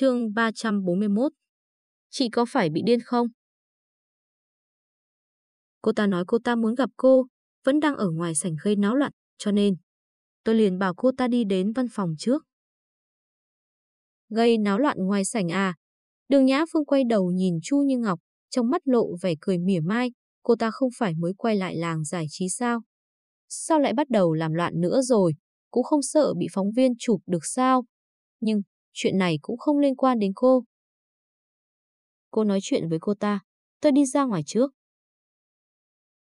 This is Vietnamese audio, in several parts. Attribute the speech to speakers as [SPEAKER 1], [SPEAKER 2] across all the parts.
[SPEAKER 1] Chương 341 Chị có phải bị điên không? Cô ta nói cô ta muốn gặp cô, vẫn đang ở ngoài sảnh gây náo loạn, cho nên tôi liền bảo cô ta đi đến văn phòng trước. Gây náo loạn ngoài sảnh à? Đường Nhã Phương quay đầu nhìn Chu Như Ngọc, trong mắt lộ vẻ cười mỉa mai, cô ta không phải mới quay lại làng giải trí sao? Sao lại bắt đầu làm loạn nữa rồi? Cũng không sợ bị phóng viên chụp được sao? Nhưng chuyện này cũng không liên quan đến cô. Cô nói chuyện với cô ta, tôi đi ra ngoài trước.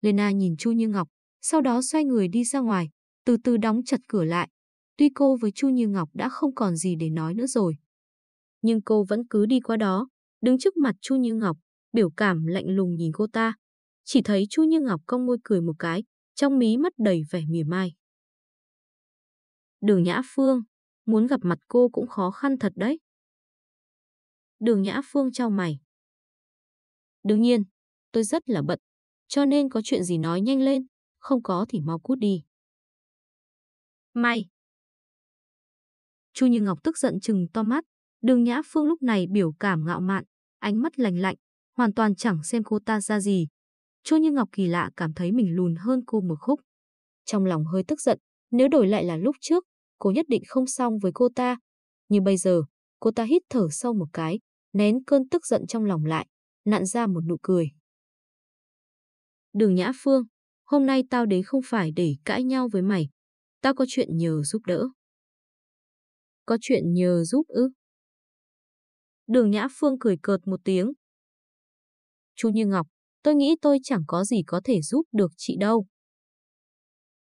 [SPEAKER 1] Lena nhìn Chu Như Ngọc, sau đó xoay người đi ra ngoài, từ từ đóng chặt cửa lại. Tuy cô với Chu Như Ngọc đã không còn gì để nói nữa rồi. Nhưng cô vẫn cứ đi qua đó, đứng trước mặt Chu Như Ngọc, biểu cảm lạnh lùng nhìn cô ta. Chỉ thấy Chu Như Ngọc cong môi cười một cái, trong mí mắt đầy vẻ mỉa mai. Đường Nhã Phương, muốn gặp mặt cô cũng khó khăn thật đấy. Đường Nhã Phương trao mày. Đương nhiên, tôi rất là bận, cho nên có chuyện gì nói nhanh lên, không có thì mau cút đi. Mày! Chu Như Ngọc tức giận chừng to mắt, đường Nhã Phương lúc này biểu cảm ngạo mạn, ánh mắt lạnh lạnh, hoàn toàn chẳng xem cô ta ra gì. Chu Như Ngọc kỳ lạ cảm thấy mình lùn hơn cô một khúc. Trong lòng hơi tức giận, nếu đổi lại là lúc trước, cô nhất định không xong với cô ta. Nhưng bây giờ, cô ta hít thở sâu một cái, nén cơn tức giận trong lòng lại, nặn ra một nụ cười. Đường Nhã Phương, hôm nay tao đến không phải để cãi nhau với mày. Tao có chuyện nhờ giúp đỡ. Có chuyện nhờ giúp ư? Đường Nhã Phương cười cợt một tiếng. Chu Như Ngọc, tôi nghĩ tôi chẳng có gì có thể giúp được chị đâu.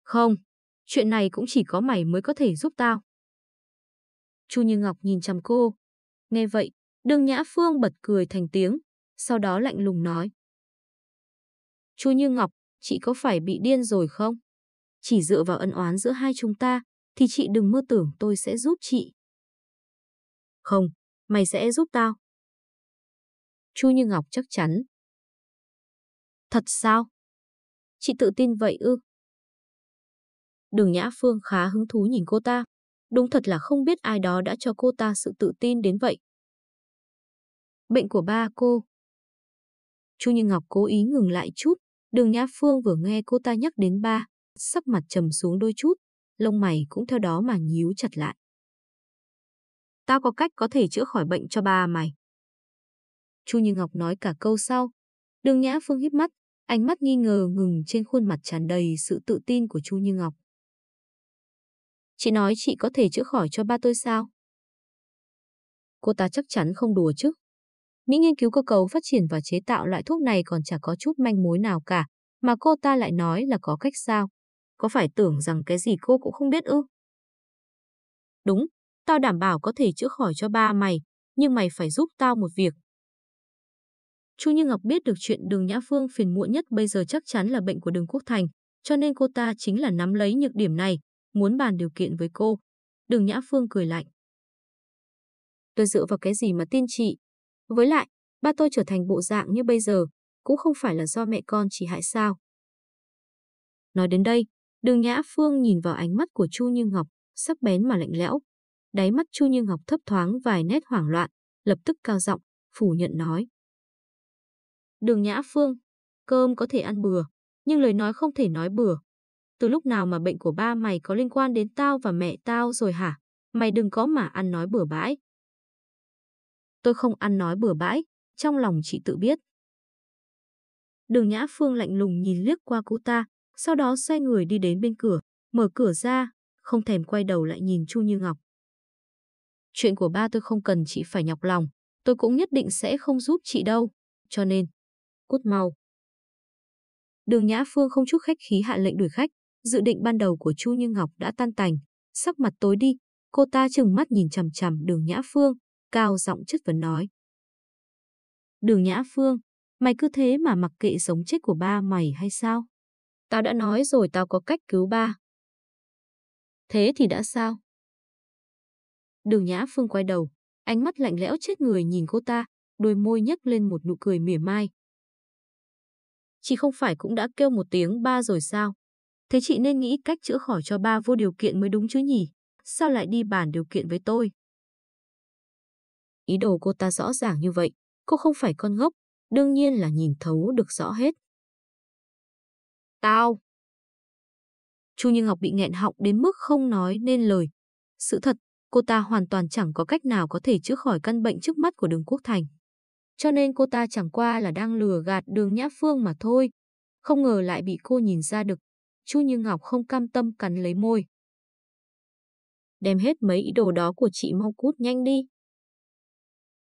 [SPEAKER 1] Không, chuyện này cũng chỉ có mày mới có thể giúp tao. Chu Như Ngọc nhìn chằm cô. Nghe vậy, đường Nhã Phương bật cười thành tiếng, sau đó lạnh lùng nói. Chu Như Ngọc, chị có phải bị điên rồi không? Chỉ dựa vào ân oán giữa hai chúng ta, thì chị đừng mơ tưởng tôi sẽ giúp chị. Không, mày sẽ giúp tao. Chu Như Ngọc chắc chắn. Thật sao? Chị tự tin vậy ư? Đường Nhã Phương khá hứng thú nhìn cô ta. Đúng thật là không biết ai đó đã cho cô ta sự tự tin đến vậy. Bệnh của ba cô. Chu Như Ngọc cố ý ngừng lại chút. Đường Nhã Phương vừa nghe cô ta nhắc đến ba, sắc mặt trầm xuống đôi chút, lông mày cũng theo đó mà nhíu chặt lại. Tao có cách có thể chữa khỏi bệnh cho ba mày. Chu Như Ngọc nói cả câu sau. Đường Nhã Phương híp mắt, ánh mắt nghi ngờ ngừng trên khuôn mặt tràn đầy sự tự tin của Chu Như Ngọc. Chị nói chị có thể chữa khỏi cho ba tôi sao? Cô ta chắc chắn không đùa chứ. Mỹ nghiên cứu cơ cấu phát triển và chế tạo loại thuốc này còn chả có chút manh mối nào cả, mà cô ta lại nói là có cách sao. Có phải tưởng rằng cái gì cô cũng không biết ư? Đúng, tao đảm bảo có thể chữa khỏi cho ba mày, nhưng mày phải giúp tao một việc. Chu Như Ngọc biết được chuyện đường Nhã Phương phiền muộn nhất bây giờ chắc chắn là bệnh của đường Quốc Thành, cho nên cô ta chính là nắm lấy nhược điểm này, muốn bàn điều kiện với cô. Đường Nhã Phương cười lạnh. Tôi dựa vào cái gì mà tin chị? Với lại, ba tôi trở thành bộ dạng như bây giờ, cũng không phải là do mẹ con chỉ hại sao. Nói đến đây, đường Nhã Phương nhìn vào ánh mắt của Chu Như Ngọc, sắc bén mà lạnh lẽo. Đáy mắt Chu Như Ngọc thấp thoáng vài nét hoảng loạn, lập tức cao giọng, phủ nhận nói. Đường Nhã Phương, cơm có thể ăn bừa, nhưng lời nói không thể nói bừa. Từ lúc nào mà bệnh của ba mày có liên quan đến tao và mẹ tao rồi hả? Mày đừng có mà ăn nói bừa bãi. Tôi không ăn nói bừa bãi, trong lòng chị tự biết. Đường Nhã Phương lạnh lùng nhìn liếc qua cô ta, sau đó xoay người đi đến bên cửa, mở cửa ra, không thèm quay đầu lại nhìn Chu Như Ngọc. Chuyện của ba tôi không cần chị phải nhọc lòng, tôi cũng nhất định sẽ không giúp chị đâu, cho nên, cút mau. Đường Nhã Phương không chút khách khí hạ lệnh đuổi khách, dự định ban đầu của Chu Như Ngọc đã tan tành, sắc mặt tối đi, cô ta chừng mắt nhìn chằm chằm đường Nhã Phương, cao giọng chất vấn nói. Đường Nhã Phương, mày cứ thế mà mặc kệ sống chết của ba mày hay sao? Tao đã nói rồi tao có cách cứu ba. Thế thì đã sao? Đường Nhã Phương quay đầu, ánh mắt lạnh lẽo chết người nhìn cô ta, đôi môi nhếch lên một nụ cười mỉa mai. Chị không phải cũng đã kêu một tiếng ba rồi sao? Thế chị nên nghĩ cách chữa khỏi cho ba vô điều kiện mới đúng chứ nhỉ? Sao lại đi bàn điều kiện với tôi? Ý đồ cô ta rõ ràng như vậy, cô không phải con ngốc, đương nhiên là nhìn thấu được rõ hết. Tao! Chu Như Ngọc bị nghẹn họng đến mức không nói nên lời. Sự thật, cô ta hoàn toàn chẳng có cách nào có thể chữa khỏi căn bệnh trước mắt của đường Quốc Thành. Cho nên cô ta chẳng qua là đang lừa gạt đường Nhã Phương mà thôi. Không ngờ lại bị cô nhìn ra được. Chu Như Ngọc không cam tâm cắn lấy môi. Đem hết mấy ý đồ đó của chị mau cút nhanh đi.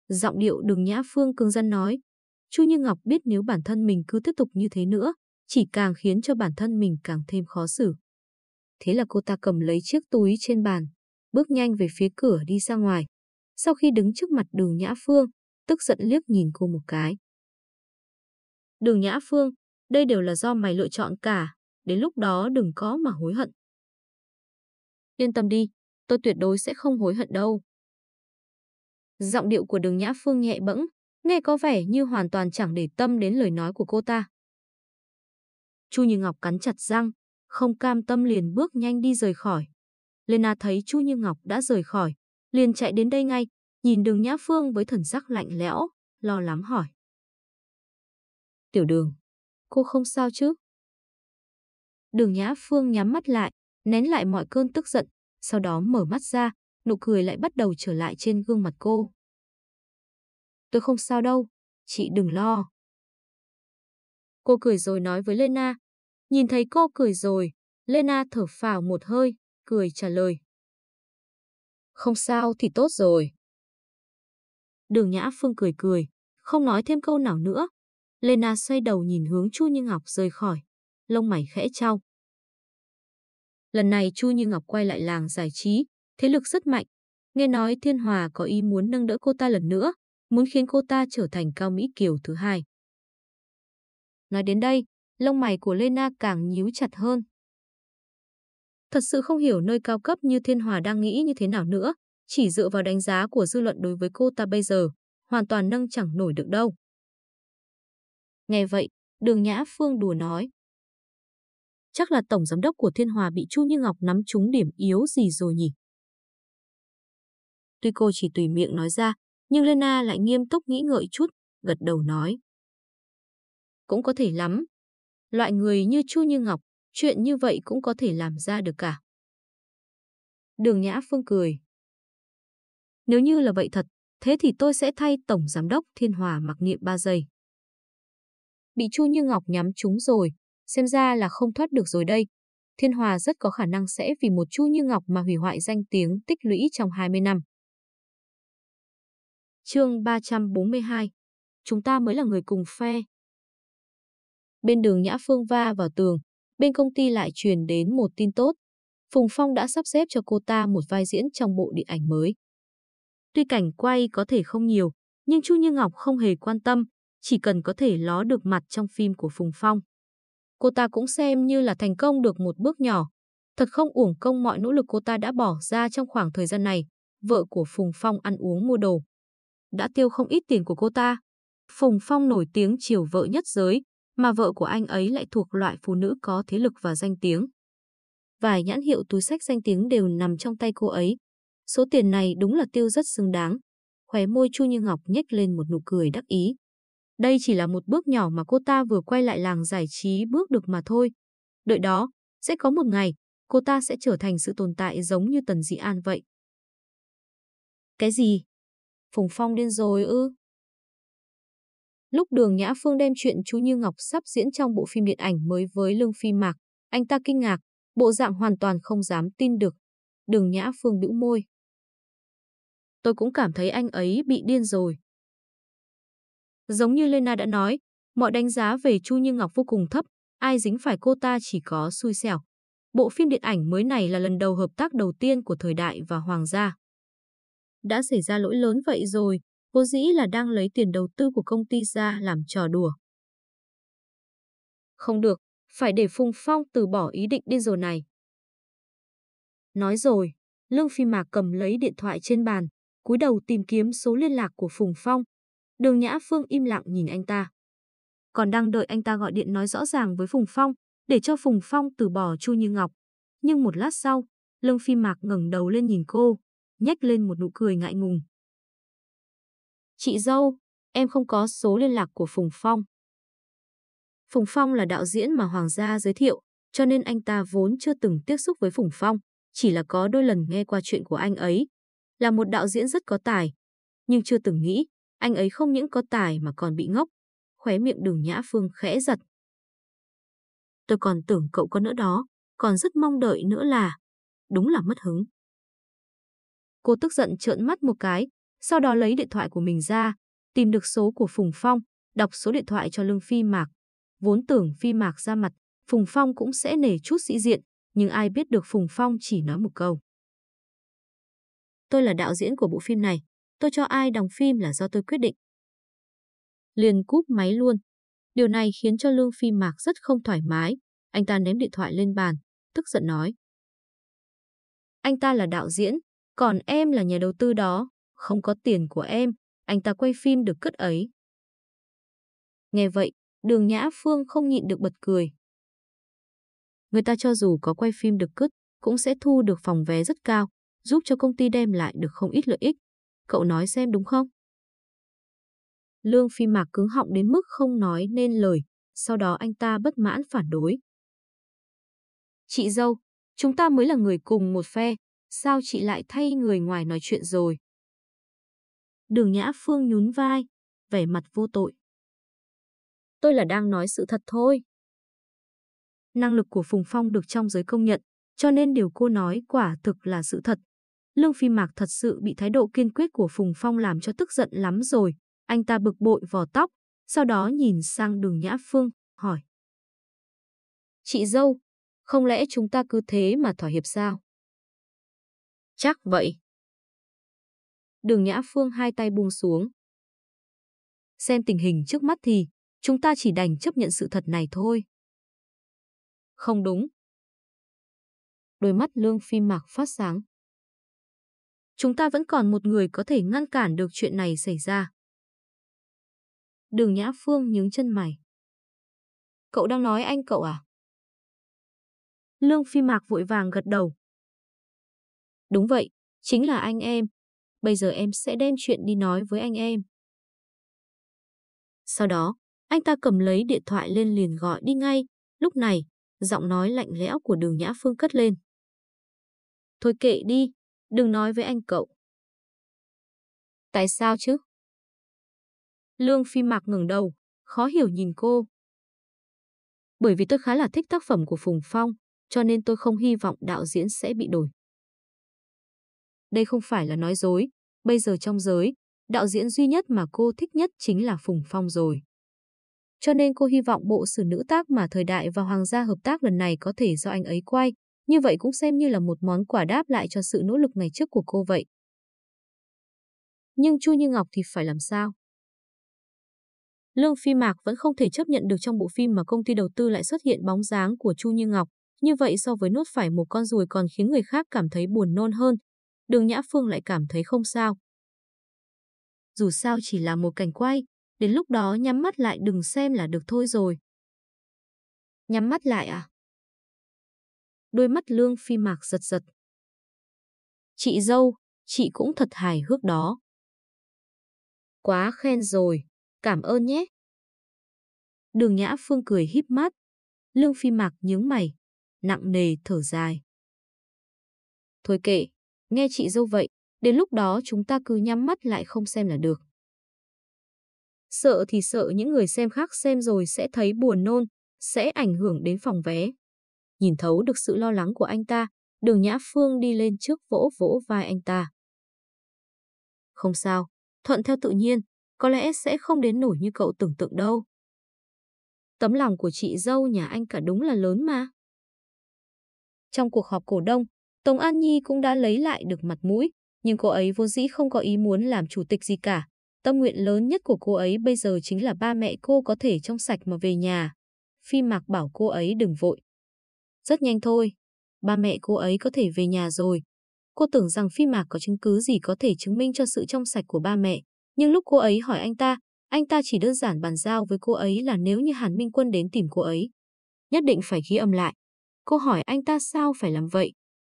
[SPEAKER 1] Giọng điệu đường Nhã Phương cương dân nói. Chu Như Ngọc biết nếu bản thân mình cứ tiếp tục như thế nữa, chỉ càng khiến cho bản thân mình càng thêm khó xử. Thế là cô ta cầm lấy chiếc túi trên bàn, bước nhanh về phía cửa đi ra ngoài. Sau khi đứng trước mặt đường Nhã Phương, tức giận liếc nhìn cô một cái. Đường Nhã Phương, đây đều là do mày lựa chọn cả, đến lúc đó đừng có mà hối hận. Yên tâm đi, tôi tuyệt đối sẽ không hối hận đâu. Giọng điệu của đường Nhã Phương nhẹ bẫng, nghe có vẻ như hoàn toàn chẳng để tâm đến lời nói của cô ta. Chu Như Ngọc cắn chặt răng, không cam tâm liền bước nhanh đi rời khỏi. Lena thấy Chu Như Ngọc đã rời khỏi, liền chạy đến đây ngay, nhìn đường Nhã Phương với thần sắc lạnh lẽo, lo lắng hỏi. Tiểu đường, cô không sao chứ? Đường Nhã Phương nhắm mắt lại, nén lại mọi cơn tức giận, sau đó mở mắt ra, nụ cười lại bắt đầu trở lại trên gương mặt cô. Tôi không sao đâu, chị đừng lo. Cô cười rồi nói với Lena. Nhìn thấy cô cười rồi, Lena thở phào một hơi, cười trả lời. Không sao thì tốt rồi. Đường Nhã Phương cười cười, không nói thêm câu nào nữa. Lena xoay đầu nhìn hướng Chu Như Ngọc rời khỏi, lông mày khẽ trao. Lần này Chu Như Ngọc quay lại làng giải trí, thế lực rất mạnh. Nghe nói Thiên Hòa có ý muốn nâng đỡ cô ta lần nữa, muốn khiến cô ta trở thành cao Mỹ Kiều thứ hai. Nói đến đây, lông mày của Lena càng nhíu chặt hơn. Thật sự không hiểu nơi cao cấp như Thiên Hòa đang nghĩ như thế nào nữa, chỉ dựa vào đánh giá của dư luận đối với cô ta bây giờ, hoàn toàn nâng chẳng nổi được đâu. Nghe vậy, đường Nhã Phương đùa nói. Chắc là tổng giám đốc của Thiên Hòa bị Chu Như Ngọc nắm trúng điểm yếu gì rồi nhỉ? Tuy cô chỉ tùy miệng nói ra, nhưng Lena lại nghiêm túc nghĩ ngợi chút, gật đầu nói. Cũng có thể lắm. Loại người như Chu Như Ngọc, chuyện như vậy cũng có thể làm ra được cả. Đường Nhã Phương cười. Nếu như là vậy thật, thế thì tôi sẽ thay Tổng Giám đốc Thiên Hòa mặc niệm 3 giây. Bị Chu Như Ngọc nhắm trúng rồi, xem ra là không thoát được rồi đây. Thiên Hòa rất có khả năng sẽ vì một Chu Như Ngọc mà hủy hoại danh tiếng tích lũy trong 20 năm. Chương 342 Chúng ta mới là người cùng phe. Bên đường Nhã Phương va vào tường, bên công ty lại truyền đến một tin tốt. Phùng Phong đã sắp xếp cho cô ta một vai diễn trong bộ điện ảnh mới. Tuy cảnh quay có thể không nhiều, nhưng Chu Như Ngọc không hề quan tâm, chỉ cần có thể ló được mặt trong phim của Phùng Phong. Cô ta cũng xem như là thành công được một bước nhỏ. Thật không uổng công mọi nỗ lực cô ta đã bỏ ra trong khoảng thời gian này. Vợ của Phùng Phong ăn uống mua đồ. Đã tiêu không ít tiền của cô ta. Phùng Phong nổi tiếng chiều vợ nhất giới, mà vợ của anh ấy lại thuộc loại phụ nữ có thế lực và danh tiếng. Vài nhãn hiệu túi sách danh tiếng đều nằm trong tay cô ấy. Số tiền này đúng là tiêu rất xứng đáng. Khóe môi Chu Như Ngọc nhếch lên một nụ cười đắc ý. Đây chỉ là một bước nhỏ mà cô ta vừa quay lại làng giải trí bước được mà thôi. Đợi đó, sẽ có một ngày, cô ta sẽ trở thành sự tồn tại giống như Tần Dĩ An vậy. Cái gì? Phùng Phong điên rồi ư? Lúc Đường Nhã Phương đem chuyện chú Như Ngọc sắp diễn trong bộ phim điện ảnh mới với Lương Phi Mạc, anh ta kinh ngạc, bộ dạng hoàn toàn không dám tin được. Đường Nhã Phương bĩu môi. Tôi cũng cảm thấy anh ấy bị điên rồi. Giống như Lena đã nói, mọi đánh giá về Chu Như Ngọc vô cùng thấp, ai dính phải cô ta chỉ có xui xẻo. Bộ phim điện ảnh mới này là lần đầu hợp tác đầu tiên của thời đại và hoàng gia. Đã xảy ra lỗi lớn vậy rồi, Cô dĩ là đang lấy tiền đầu tư của công ty ra làm trò đùa. Không được, phải để Phùng Phong từ bỏ ý định điên rồ này. Nói rồi, Lương Phi Mạc cầm lấy điện thoại trên bàn, cúi đầu tìm kiếm số liên lạc của Phùng Phong. Đường Nhã Phương im lặng nhìn anh ta. Còn đang đợi anh ta gọi điện nói rõ ràng với Phùng Phong, để cho Phùng Phong từ bỏ Chu Như Ngọc. Nhưng một lát sau, Lương Phi Mạc ngẩng đầu lên nhìn cô, nhếch lên một nụ cười ngại ngùng. Chị dâu, em không có số liên lạc của Phùng Phong. Phùng Phong là đạo diễn mà Hoàng gia giới thiệu, cho nên anh ta vốn chưa từng tiếp xúc với Phùng Phong, chỉ là có đôi lần nghe qua chuyện của anh ấy. Là một đạo diễn rất có tài, nhưng chưa từng nghĩ anh ấy không những có tài mà còn bị ngốc. Khóe miệng đường Nhã Phương khẽ giật. Tôi còn tưởng cậu có nữa đó, còn rất mong đợi nữa là... Đúng là mất hứng. Cô tức giận trợn mắt một cái, sau đó lấy điện thoại của mình ra, tìm được số của Phùng Phong, đọc số điện thoại cho Lương Phi Mạc. Vốn tưởng Phi Mạc ra mặt, Phùng Phong cũng sẽ nể chút sĩ diện, nhưng ai biết được Phùng Phong chỉ nói một câu. Tôi là đạo diễn của bộ phim này, tôi cho ai đóng phim là do tôi quyết định. Liền cúp máy luôn. Điều này khiến cho Lương Phi Mạc rất không thoải mái. Anh ta ném điện thoại lên bàn, tức giận nói. Anh ta là đạo diễn, còn em là nhà đầu tư đó, không có tiền của em, anh ta quay phim được cất ấy. Nghe vậy, đường Nhã Phương không nhịn được bật cười. Người ta cho dù có quay phim được cất, cũng sẽ thu được phòng vé rất cao, giúp cho công ty đem lại được không ít lợi ích. Cậu nói xem đúng không? Lương Phi Mạc cứng họng đến mức không nói nên lời, sau đó anh ta bất mãn phản đối. Chị dâu, chúng ta mới là người cùng một phe, sao chị lại thay người ngoài nói chuyện rồi? Đường Nhã Phương nhún vai, vẻ mặt vô tội. Tôi là đang nói sự thật thôi. Năng lực của Phùng Phong được trong giới công nhận, cho nên điều cô nói quả thực là sự thật. Lương Phi Mạc thật sự bị thái độ kiên quyết của Phùng Phong làm cho tức giận lắm rồi. Anh ta bực bội vò tóc, sau đó nhìn sang đường Nhã Phương, hỏi. Chị dâu, không lẽ chúng ta cứ thế mà thỏa hiệp sao? Chắc vậy. Đường Nhã Phương hai tay buông xuống. Xem tình hình trước mắt thì, chúng ta chỉ đành chấp nhận sự thật này thôi. Không đúng. Đôi mắt Lương Phi Mạc phát sáng. Chúng ta vẫn còn một người có thể ngăn cản được chuyện này xảy ra. Đường Nhã Phương nhướng chân mày. Cậu đang nói anh cậu à? Lương Phi Mạc vội vàng gật đầu. Đúng vậy, chính là anh em. Bây giờ em sẽ đem chuyện đi nói với anh em. Sau đó, anh ta cầm lấy điện thoại lên liền gọi đi ngay. Lúc này, giọng nói lạnh lẽo của đường Nhã Phương cất lên. Thôi kệ đi, đừng nói với anh cậu. Tại sao chứ? Lương Phi Mạc ngừng đầu, khó hiểu nhìn cô. Bởi vì tôi khá là thích tác phẩm của Phùng Phong, cho nên tôi không hy vọng đạo diễn sẽ bị đổi. Đây không phải là nói dối, bây giờ trong giới, đạo diễn duy nhất mà cô thích nhất chính là Phùng Phong rồi. Cho nên cô hy vọng bộ sử nữ tác mà thời đại và hoàng gia hợp tác lần này có thể do anh ấy quay, như vậy cũng xem như là một món quà đáp lại cho sự nỗ lực ngày trước của cô vậy. Nhưng Chu Như Ngọc thì phải làm sao? Lương Phi Mạc vẫn không thể chấp nhận được trong bộ phim mà công ty đầu tư lại xuất hiện bóng dáng của Chu Như Ngọc. Như vậy so với nuốt phải một con ruồi còn khiến người khác cảm thấy buồn nôn hơn. Đường Nhã Phương lại cảm thấy không sao. Dù sao chỉ là một cảnh quay, đến lúc đó nhắm mắt lại đừng xem là được thôi rồi. Nhắm mắt lại à? Đôi mắt Lương Phi Mạc giật giật. Chị dâu, chị cũng thật hài hước đó. Quá khen rồi, cảm ơn nhé. Đường Nhã Phương cười híp mắt. Lương Phi Mạc nhướng mày, nặng nề thở dài. Thôi kệ, nghe chị dâu vậy, đến lúc đó chúng ta cứ nhắm mắt lại không xem là được. Sợ thì sợ những người xem khác xem rồi sẽ thấy buồn nôn, sẽ ảnh hưởng đến phòng vé. Nhìn thấu được sự lo lắng của anh ta, đường Nhã Phương đi lên trước vỗ vỗ vai anh ta. Không sao, thuận theo tự nhiên, có lẽ sẽ không đến nổi như cậu tưởng tượng đâu. Tấm lòng của chị dâu nhà anh cả đúng là lớn mà. Trong cuộc họp cổ đông, Tống An Nhi cũng đã lấy lại được mặt mũi, nhưng cô ấy vô dĩ không có ý muốn làm chủ tịch gì cả. Tâm nguyện lớn nhất của cô ấy bây giờ chính là ba mẹ cô có thể trong sạch mà về nhà. Phi Mạc bảo cô ấy đừng vội. Rất nhanh thôi, ba mẹ cô ấy có thể về nhà rồi. Cô tưởng rằng Phi Mạc có chứng cứ gì có thể chứng minh cho sự trong sạch của ba mẹ. Nhưng lúc cô ấy hỏi anh ta, anh ta chỉ đơn giản bàn giao với cô ấy là nếu như Hàn Minh Quân đến tìm cô ấy, nhất định phải ghi âm lại. Cô hỏi anh ta sao phải làm vậy.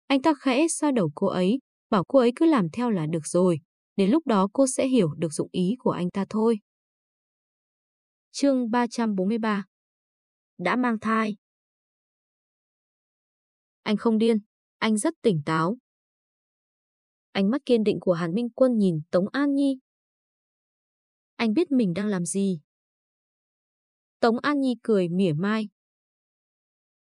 [SPEAKER 1] Anh ta khẽ xoa đầu cô ấy, bảo cô ấy cứ làm theo là được rồi. Đến lúc đó cô sẽ hiểu được dụng ý của anh ta thôi. Chương 343 Đã mang thai anh không điên, anh rất tỉnh táo. Ánh mắt kiên định của Hàn Minh Quân nhìn Tống An Nhi. Anh biết mình đang làm gì. Tống An Nhi cười mỉa mai.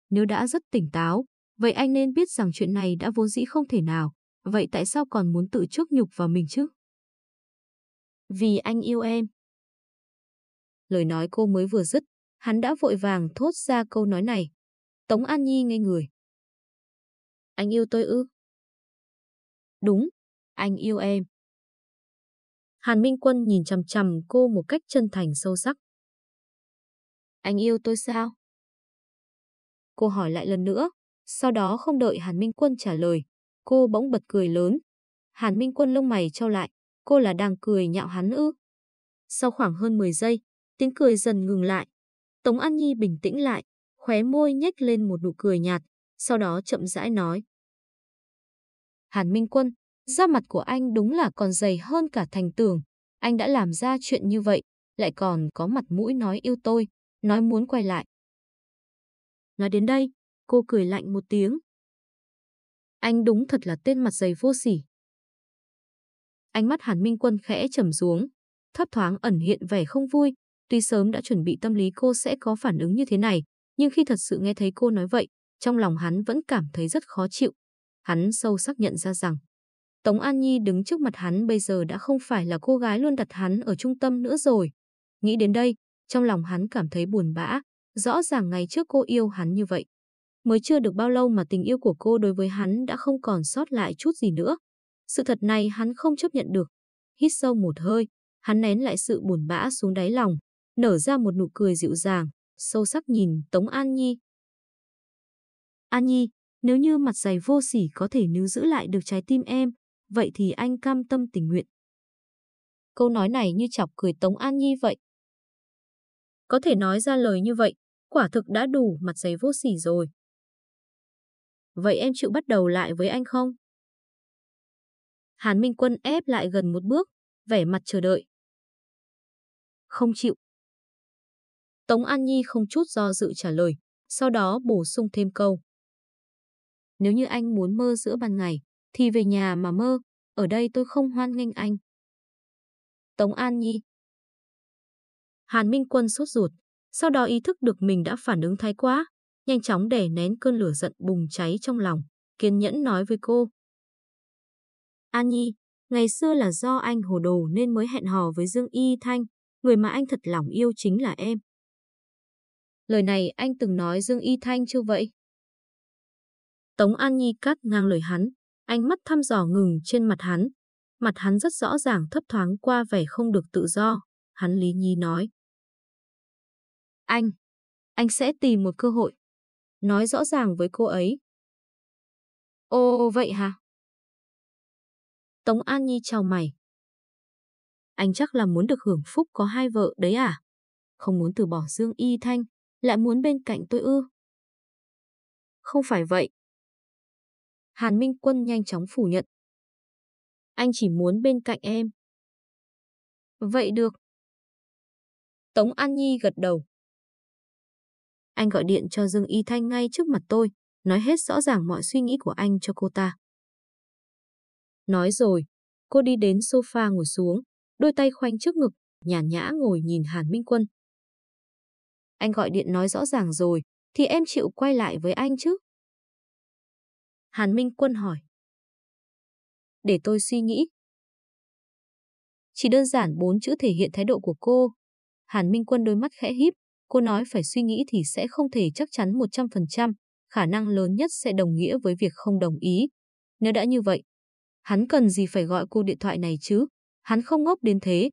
[SPEAKER 1] Nếu đã rất tỉnh táo, vậy anh nên biết rằng chuyện này đã vốn dĩ không thể nào. Vậy tại sao còn muốn tự chuốc nhục vào mình chứ? Vì anh yêu em. Lời nói cô mới vừa dứt, hắn đã vội vàng thốt ra câu nói này. Tống An Nhi ngây người. Anh yêu tôi ư? Đúng, anh yêu em. Hàn Minh Quân nhìn chằm chằm cô một cách chân thành sâu sắc. Anh yêu tôi sao? Cô hỏi lại lần nữa, sau đó không đợi Hàn Minh Quân trả lời, cô bỗng bật cười lớn. Hàn Minh Quân lông mày trao lại, cô là đang cười nhạo hắn ư? Sau khoảng hơn 10 giây, tiếng cười dần ngừng lại. Tống An Nhi bình tĩnh lại, khóe môi nhếch lên một nụ cười nhạt, sau đó chậm rãi nói. Hàn Minh Quân, da mặt của anh đúng là còn dày hơn cả thành tường. Anh đã làm ra chuyện như vậy, lại còn có mặt mũi nói yêu tôi, nói muốn quay lại. Nói đến đây, cô cười lạnh một tiếng. Anh đúng thật là tên mặt dày vô sỉ. Ánh mắt Hàn Minh Quân khẽ trầm xuống, thấp thoáng ẩn hiện vẻ không vui, tuy sớm đã chuẩn bị tâm lý cô sẽ có phản ứng như thế này, nhưng khi thật sự nghe thấy cô nói vậy, trong lòng hắn vẫn cảm thấy rất khó chịu. Hắn sâu sắc nhận ra rằng, Tống An Nhi đứng trước mặt hắn bây giờ đã không phải là cô gái luôn đặt hắn ở trung tâm nữa rồi. Nghĩ đến đây, trong lòng hắn cảm thấy buồn bã, rõ ràng ngày trước cô yêu hắn như vậy. Mới chưa được bao lâu mà tình yêu của cô đối với hắn đã không còn sót lại chút gì nữa. Sự thật này hắn không chấp nhận được. Hít sâu một hơi, hắn nén lại sự buồn bã xuống đáy lòng, nở ra một nụ cười dịu dàng, sâu sắc nhìn Tống An Nhi. An Nhi, nếu như mặt dày vô sỉ có thể níu giữ lại được trái tim em, vậy thì anh cam tâm tình nguyện. Câu nói này như chọc cười Tống An Nhi vậy. Có thể nói ra lời như vậy, quả thực đã đủ mặt dày vô sỉ rồi. Vậy em chịu bắt đầu lại với anh không? Hàn Minh Quân ép lại gần một bước, vẻ mặt chờ đợi. Không chịu. Tống An Nhi không chút do dự trả lời, sau đó bổ sung thêm câu. Nếu như anh muốn mơ giữa ban ngày, thì về nhà mà mơ, ở đây tôi không hoan nghênh anh. Tống An Nhi Hàn Minh Quân sốt ruột, sau đó ý thức được mình đã phản ứng thái quá, nhanh chóng đè nén cơn lửa giận bùng cháy trong lòng, kiên nhẫn nói với cô. An Nhi, ngày xưa là do anh hồ đồ nên mới hẹn hò với Dương Y Thanh, người mà anh thật lòng yêu chính là em. Lời này anh từng nói Dương Y Thanh chưa vậy? Tống An Nhi cắt ngang lời hắn, ánh mắt thăm dò ngừng trên mặt hắn. Mặt hắn rất rõ ràng thấp thoáng qua vẻ không được tự do. Hắn Lý Nhi nói. Anh, anh sẽ tìm một cơ hội. Nói rõ ràng với cô ấy. Ô vậy hả? Tống An Nhi chào mày. Anh chắc là muốn được hưởng phúc có hai vợ đấy à? Không muốn từ bỏ Dương Y Thanh, lại muốn bên cạnh tôi ư? Không phải vậy. Hàn Minh Quân nhanh chóng phủ nhận. Anh chỉ muốn bên cạnh em. Vậy được. Tống An Nhi gật đầu. Anh gọi điện cho Dương Y Thanh ngay trước mặt tôi, nói hết rõ ràng mọi suy nghĩ của anh cho cô ta. Nói rồi, cô đi đến sofa ngồi xuống, đôi tay khoanh trước ngực, nhàn nhã ngồi nhìn Hàn Minh Quân. Anh gọi điện nói rõ ràng rồi, thì em chịu quay lại với anh chứ? Hàn Minh Quân hỏi. Để tôi suy nghĩ. Chỉ đơn giản bốn chữ thể hiện thái độ của cô. Hàn Minh Quân đôi mắt khẽ híp, cô nói phải suy nghĩ thì sẽ không thể chắc chắn 100%, khả năng lớn nhất sẽ đồng nghĩa với việc không đồng ý. Nếu đã như vậy, hắn cần gì phải gọi cô điện thoại này chứ? Hắn không ngốc đến thế.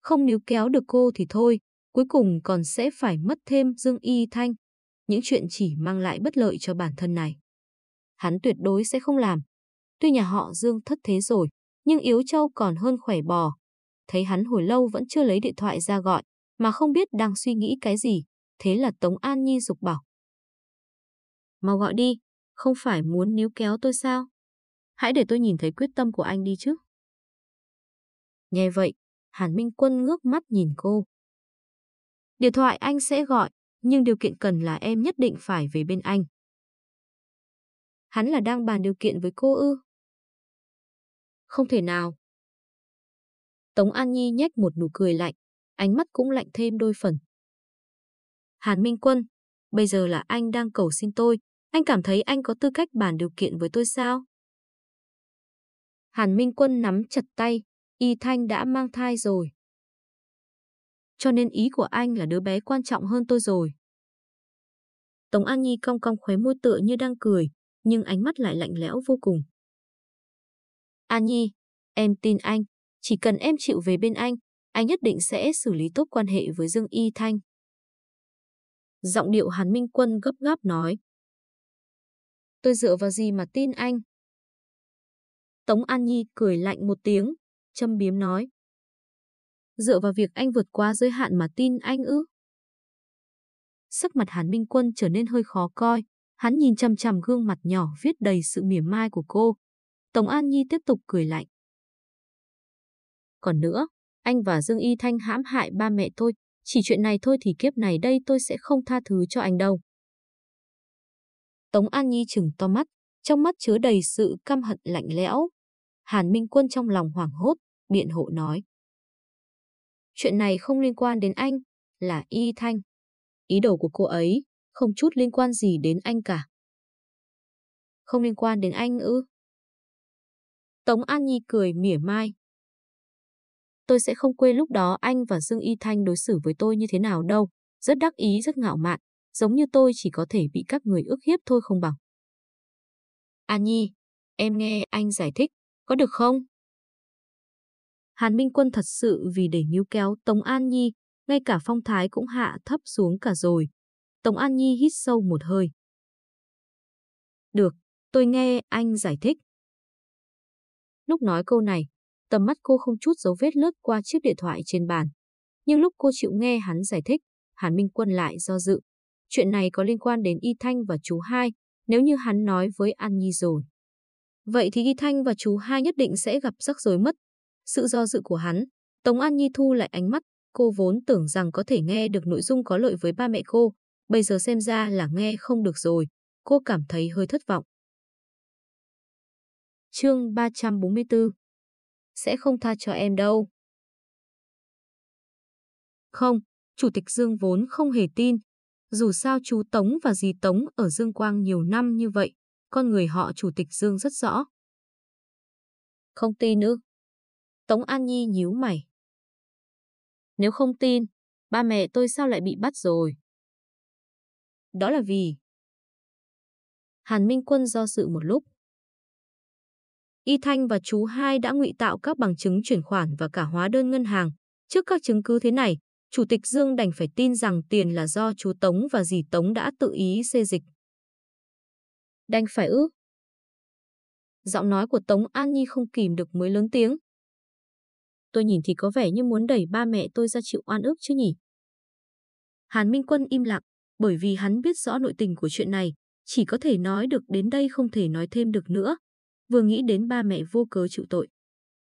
[SPEAKER 1] Không níu kéo được cô thì thôi, cuối cùng còn sẽ phải mất thêm Dương Y Thanh. Những chuyện chỉ mang lại bất lợi cho bản thân này hắn tuyệt đối sẽ không làm. Tuy nhà họ Dương thất thế rồi, nhưng Yếu Châu còn hơn khỏe bò. Thấy hắn hồi lâu vẫn chưa lấy điện thoại ra gọi, mà không biết đang suy nghĩ cái gì, thế là Tống An Nhi dục bảo. Mau gọi đi, không phải muốn níu kéo tôi sao? Hãy để tôi nhìn thấy quyết tâm của anh đi chứ. Nghe vậy, Hàn Minh Quân ngước mắt nhìn cô. Điện thoại anh sẽ gọi, nhưng điều kiện cần là em nhất định phải về bên anh. Hắn là đang bàn điều kiện với cô ư? Không thể nào. Tống An Nhi nhếch một nụ cười lạnh, ánh mắt cũng lạnh thêm đôi phần. Hàn Minh Quân, bây giờ là anh đang cầu xin tôi, anh cảm thấy anh có tư cách bàn điều kiện với tôi sao? Hàn Minh Quân nắm chặt tay, Y Thanh đã mang thai rồi. Cho nên ý của anh là đứa bé quan trọng hơn tôi rồi. Tống An Nhi cong cong khóe môi tựa như đang cười, nhưng ánh mắt lại lạnh lẽo vô cùng. An Nhi, em tin anh, chỉ cần em chịu về bên anh, anh nhất định sẽ xử lý tốt quan hệ với Dương Y Thanh. Giọng điệu Hàn Minh Quân gấp gáp nói. Tôi dựa vào gì mà tin anh? Tống An Nhi cười lạnh một tiếng, châm biếm nói. Dựa vào việc anh vượt qua giới hạn mà tin anh ư? Sắc mặt Hàn Minh Quân trở nên hơi khó coi, hắn nhìn chằm chằm gương mặt nhỏ viết đầy sự mỉa mai của cô. tổng An Nhi tiếp tục cười lạnh. Còn nữa, anh và Dương Y Thanh hãm hại ba mẹ tôi, chỉ chuyện này thôi thì kiếp này đây tôi sẽ không tha thứ cho anh đâu. Tống An Nhi chừng to mắt, trong mắt chứa đầy sự căm hận lạnh lẽo. Hàn Minh Quân trong lòng hoảng hốt, biện hộ nói. Chuyện này không liên quan đến anh, là Y Thanh. Ý đồ của cô ấy không chút liên quan gì đến anh cả. Không liên quan đến anh ư? Tống An Nhi cười mỉa mai. Tôi sẽ không quên lúc đó anh và Dương Y Thanh đối xử với tôi như thế nào đâu. Rất đắc ý, rất ngạo mạn. Giống như tôi chỉ có thể bị các người ức hiếp thôi không bằng. An Nhi, em nghe anh giải thích, có được không? Hàn Minh Quân thật sự vì để níu kéo Tống An Nhi, ngay cả phong thái cũng hạ thấp xuống cả rồi. Tống An Nhi hít sâu một hơi. Được, tôi nghe anh giải thích. Lúc nói câu này, tầm mắt cô không chút dấu vết lướt qua chiếc điện thoại trên bàn. Nhưng lúc cô chịu nghe hắn giải thích, Hàn Minh Quân lại do dự. Chuyện này có liên quan đến Y Thanh và chú hai, nếu như hắn nói với An Nhi rồi. Vậy thì Y Thanh và chú hai nhất định sẽ gặp rắc rối mất. Sự do dự của hắn, Tống An Nhi thu lại ánh mắt, cô vốn tưởng rằng có thể nghe được nội dung có lợi với ba mẹ cô, bây giờ xem ra là nghe không được rồi, cô cảm thấy hơi thất vọng. Chương 344 Sẽ không tha cho em đâu. Không, Chủ tịch Dương vốn không hề tin. Dù sao chú Tống và dì Tống ở Dương Quang nhiều năm như vậy, con người họ Chủ tịch Dương rất rõ. Không tin nữa. Tống An Nhi nhíu mày. Nếu không tin, ba mẹ tôi sao lại bị bắt rồi? Đó là vì... Hàn Minh Quân do sự một lúc. Y Thanh và chú hai đã ngụy tạo các bằng chứng chuyển khoản và cả hóa đơn ngân hàng. Trước các chứng cứ thế này, Chủ tịch Dương đành phải tin rằng tiền là do chú Tống và dì Tống đã tự ý xê dịch. Đành phải ư? Giọng nói của Tống An Nhi không kìm được mới lớn tiếng. Tôi nhìn thì có vẻ như muốn đẩy ba mẹ tôi ra chịu oan ức chứ nhỉ? Hàn Minh Quân im lặng, bởi vì hắn biết rõ nội tình của chuyện này, chỉ có thể nói được đến đây không thể nói thêm được nữa. Vừa nghĩ đến ba mẹ vô cớ chịu tội.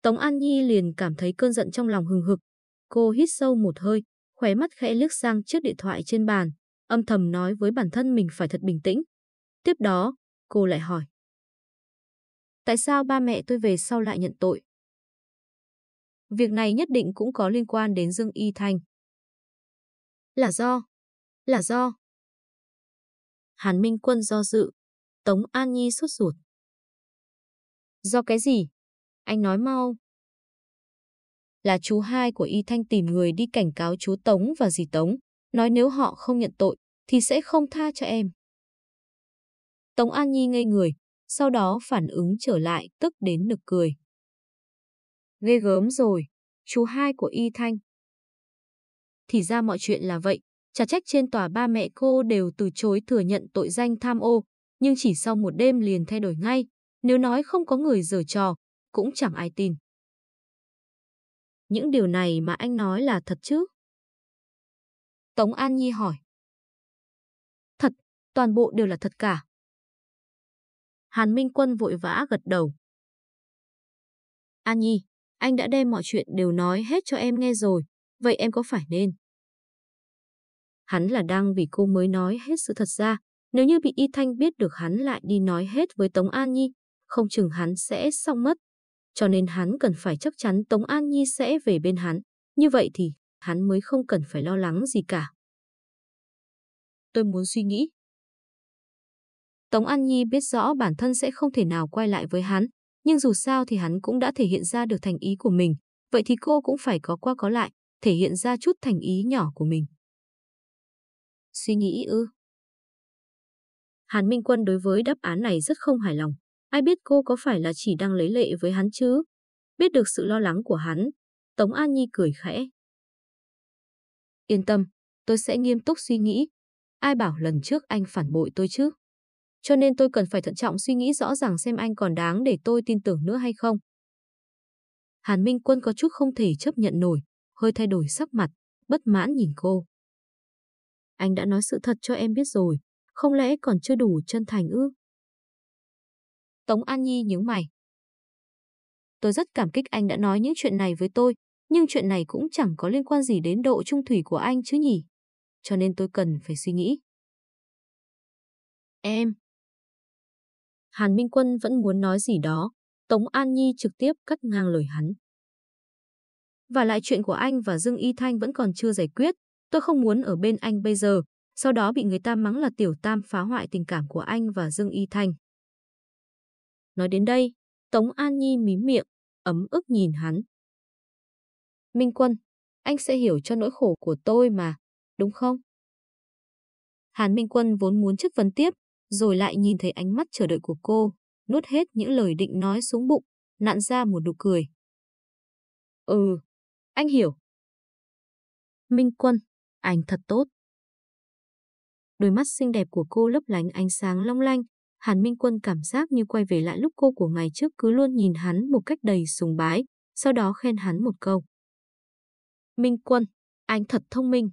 [SPEAKER 1] Tống An Nhi liền cảm thấy cơn giận trong lòng hừng hực. Cô hít sâu một hơi, khóe mắt khẽ liếc sang chiếc điện thoại trên bàn, âm thầm nói với bản thân mình phải thật bình tĩnh. Tiếp đó, cô lại hỏi. Tại sao ba mẹ tôi về sau lại nhận tội? Việc này nhất định cũng có liên quan đến Dương Y Thanh. Là do, là do. Hàn Minh Quân do dự, Tống An Nhi sốt ruột. Do cái gì? Anh nói mau. Là chú hai của Y Thanh tìm người đi cảnh cáo chú Tống và dì Tống, nói nếu họ không nhận tội, thì sẽ không tha cho em. Tống An Nhi ngây người, sau đó phản ứng trở lại tức đến nực cười. Ghê gớm rồi, chú hai của Y Thanh. Thì ra mọi chuyện là vậy, Trả trách trên tòa ba mẹ cô đều từ chối thừa nhận tội danh tham ô, nhưng chỉ sau một đêm liền thay đổi ngay, nếu nói không có người giở trò, cũng chẳng ai tin. Những điều này mà anh nói là thật chứ? Tống An Nhi hỏi. Thật, toàn bộ đều là thật cả. Hàn Minh Quân vội vã gật đầu. An Nhi, anh đã đem mọi chuyện đều nói hết cho em nghe rồi, vậy em có phải nên? Hắn là đang vì cô mới nói hết sự thật ra, nếu như bị Y Thanh biết được hắn lại đi nói hết với Tống An Nhi, không chừng hắn sẽ xong mất. Cho nên hắn cần phải chắc chắn Tống An Nhi sẽ về bên hắn. Như vậy thì hắn mới không cần phải lo lắng gì cả. Tôi muốn suy nghĩ. Tống An Nhi biết rõ bản thân sẽ không thể nào quay lại với hắn, nhưng dù sao thì hắn cũng đã thể hiện ra được thành ý của mình, vậy thì cô cũng phải có qua có lại, thể hiện ra chút thành ý nhỏ của mình. Suy nghĩ ư? Hàn Minh Quân đối với đáp án này rất không hài lòng. Ai biết cô có phải là chỉ đang lấy lệ với hắn chứ? Biết được sự lo lắng của hắn, Tống An Nhi cười khẽ. Yên tâm, tôi sẽ nghiêm túc suy nghĩ. Ai bảo lần trước anh phản bội tôi chứ? Cho nên tôi cần phải thận trọng suy nghĩ rõ ràng xem anh còn đáng để tôi tin tưởng nữa hay không. Hàn Minh Quân có chút không thể chấp nhận nổi, hơi thay đổi sắc mặt, bất mãn nhìn cô. Anh đã nói sự thật cho em biết rồi, không lẽ còn chưa đủ chân thành ư? Tống An Nhi nhướng mày. Tôi rất cảm kích anh đã nói những chuyện này với tôi, nhưng chuyện này cũng chẳng có liên quan gì đến độ trung thủy của anh chứ nhỉ. Cho nên tôi cần phải suy nghĩ. Em. Hàn Minh Quân vẫn muốn nói gì đó, Tống An Nhi trực tiếp cắt ngang lời hắn. Và lại chuyện của anh và Dương Y Thanh vẫn còn chưa giải quyết, tôi không muốn ở bên anh bây giờ, sau đó bị người ta mắng là tiểu tam phá hoại tình cảm của anh và Dương Y Thanh. Nói đến đây, Tống An Nhi mím miệng, ấm ức nhìn hắn. Minh Quân, anh sẽ hiểu cho nỗi khổ của tôi mà, đúng không? Hàn Minh Quân vốn muốn chất vấn tiếp, rồi lại nhìn thấy ánh mắt chờ đợi của cô, nuốt hết những lời định nói xuống bụng, nặn ra một nụ cười. Ừ, anh hiểu. Minh Quân, anh thật tốt. Đôi mắt xinh đẹp của cô lấp lánh ánh sáng long lanh, Hàn Minh Quân cảm giác như quay về lại lúc cô của ngày trước cứ luôn nhìn hắn một cách đầy sùng bái, sau đó khen hắn một câu. Minh Quân, anh thật thông minh.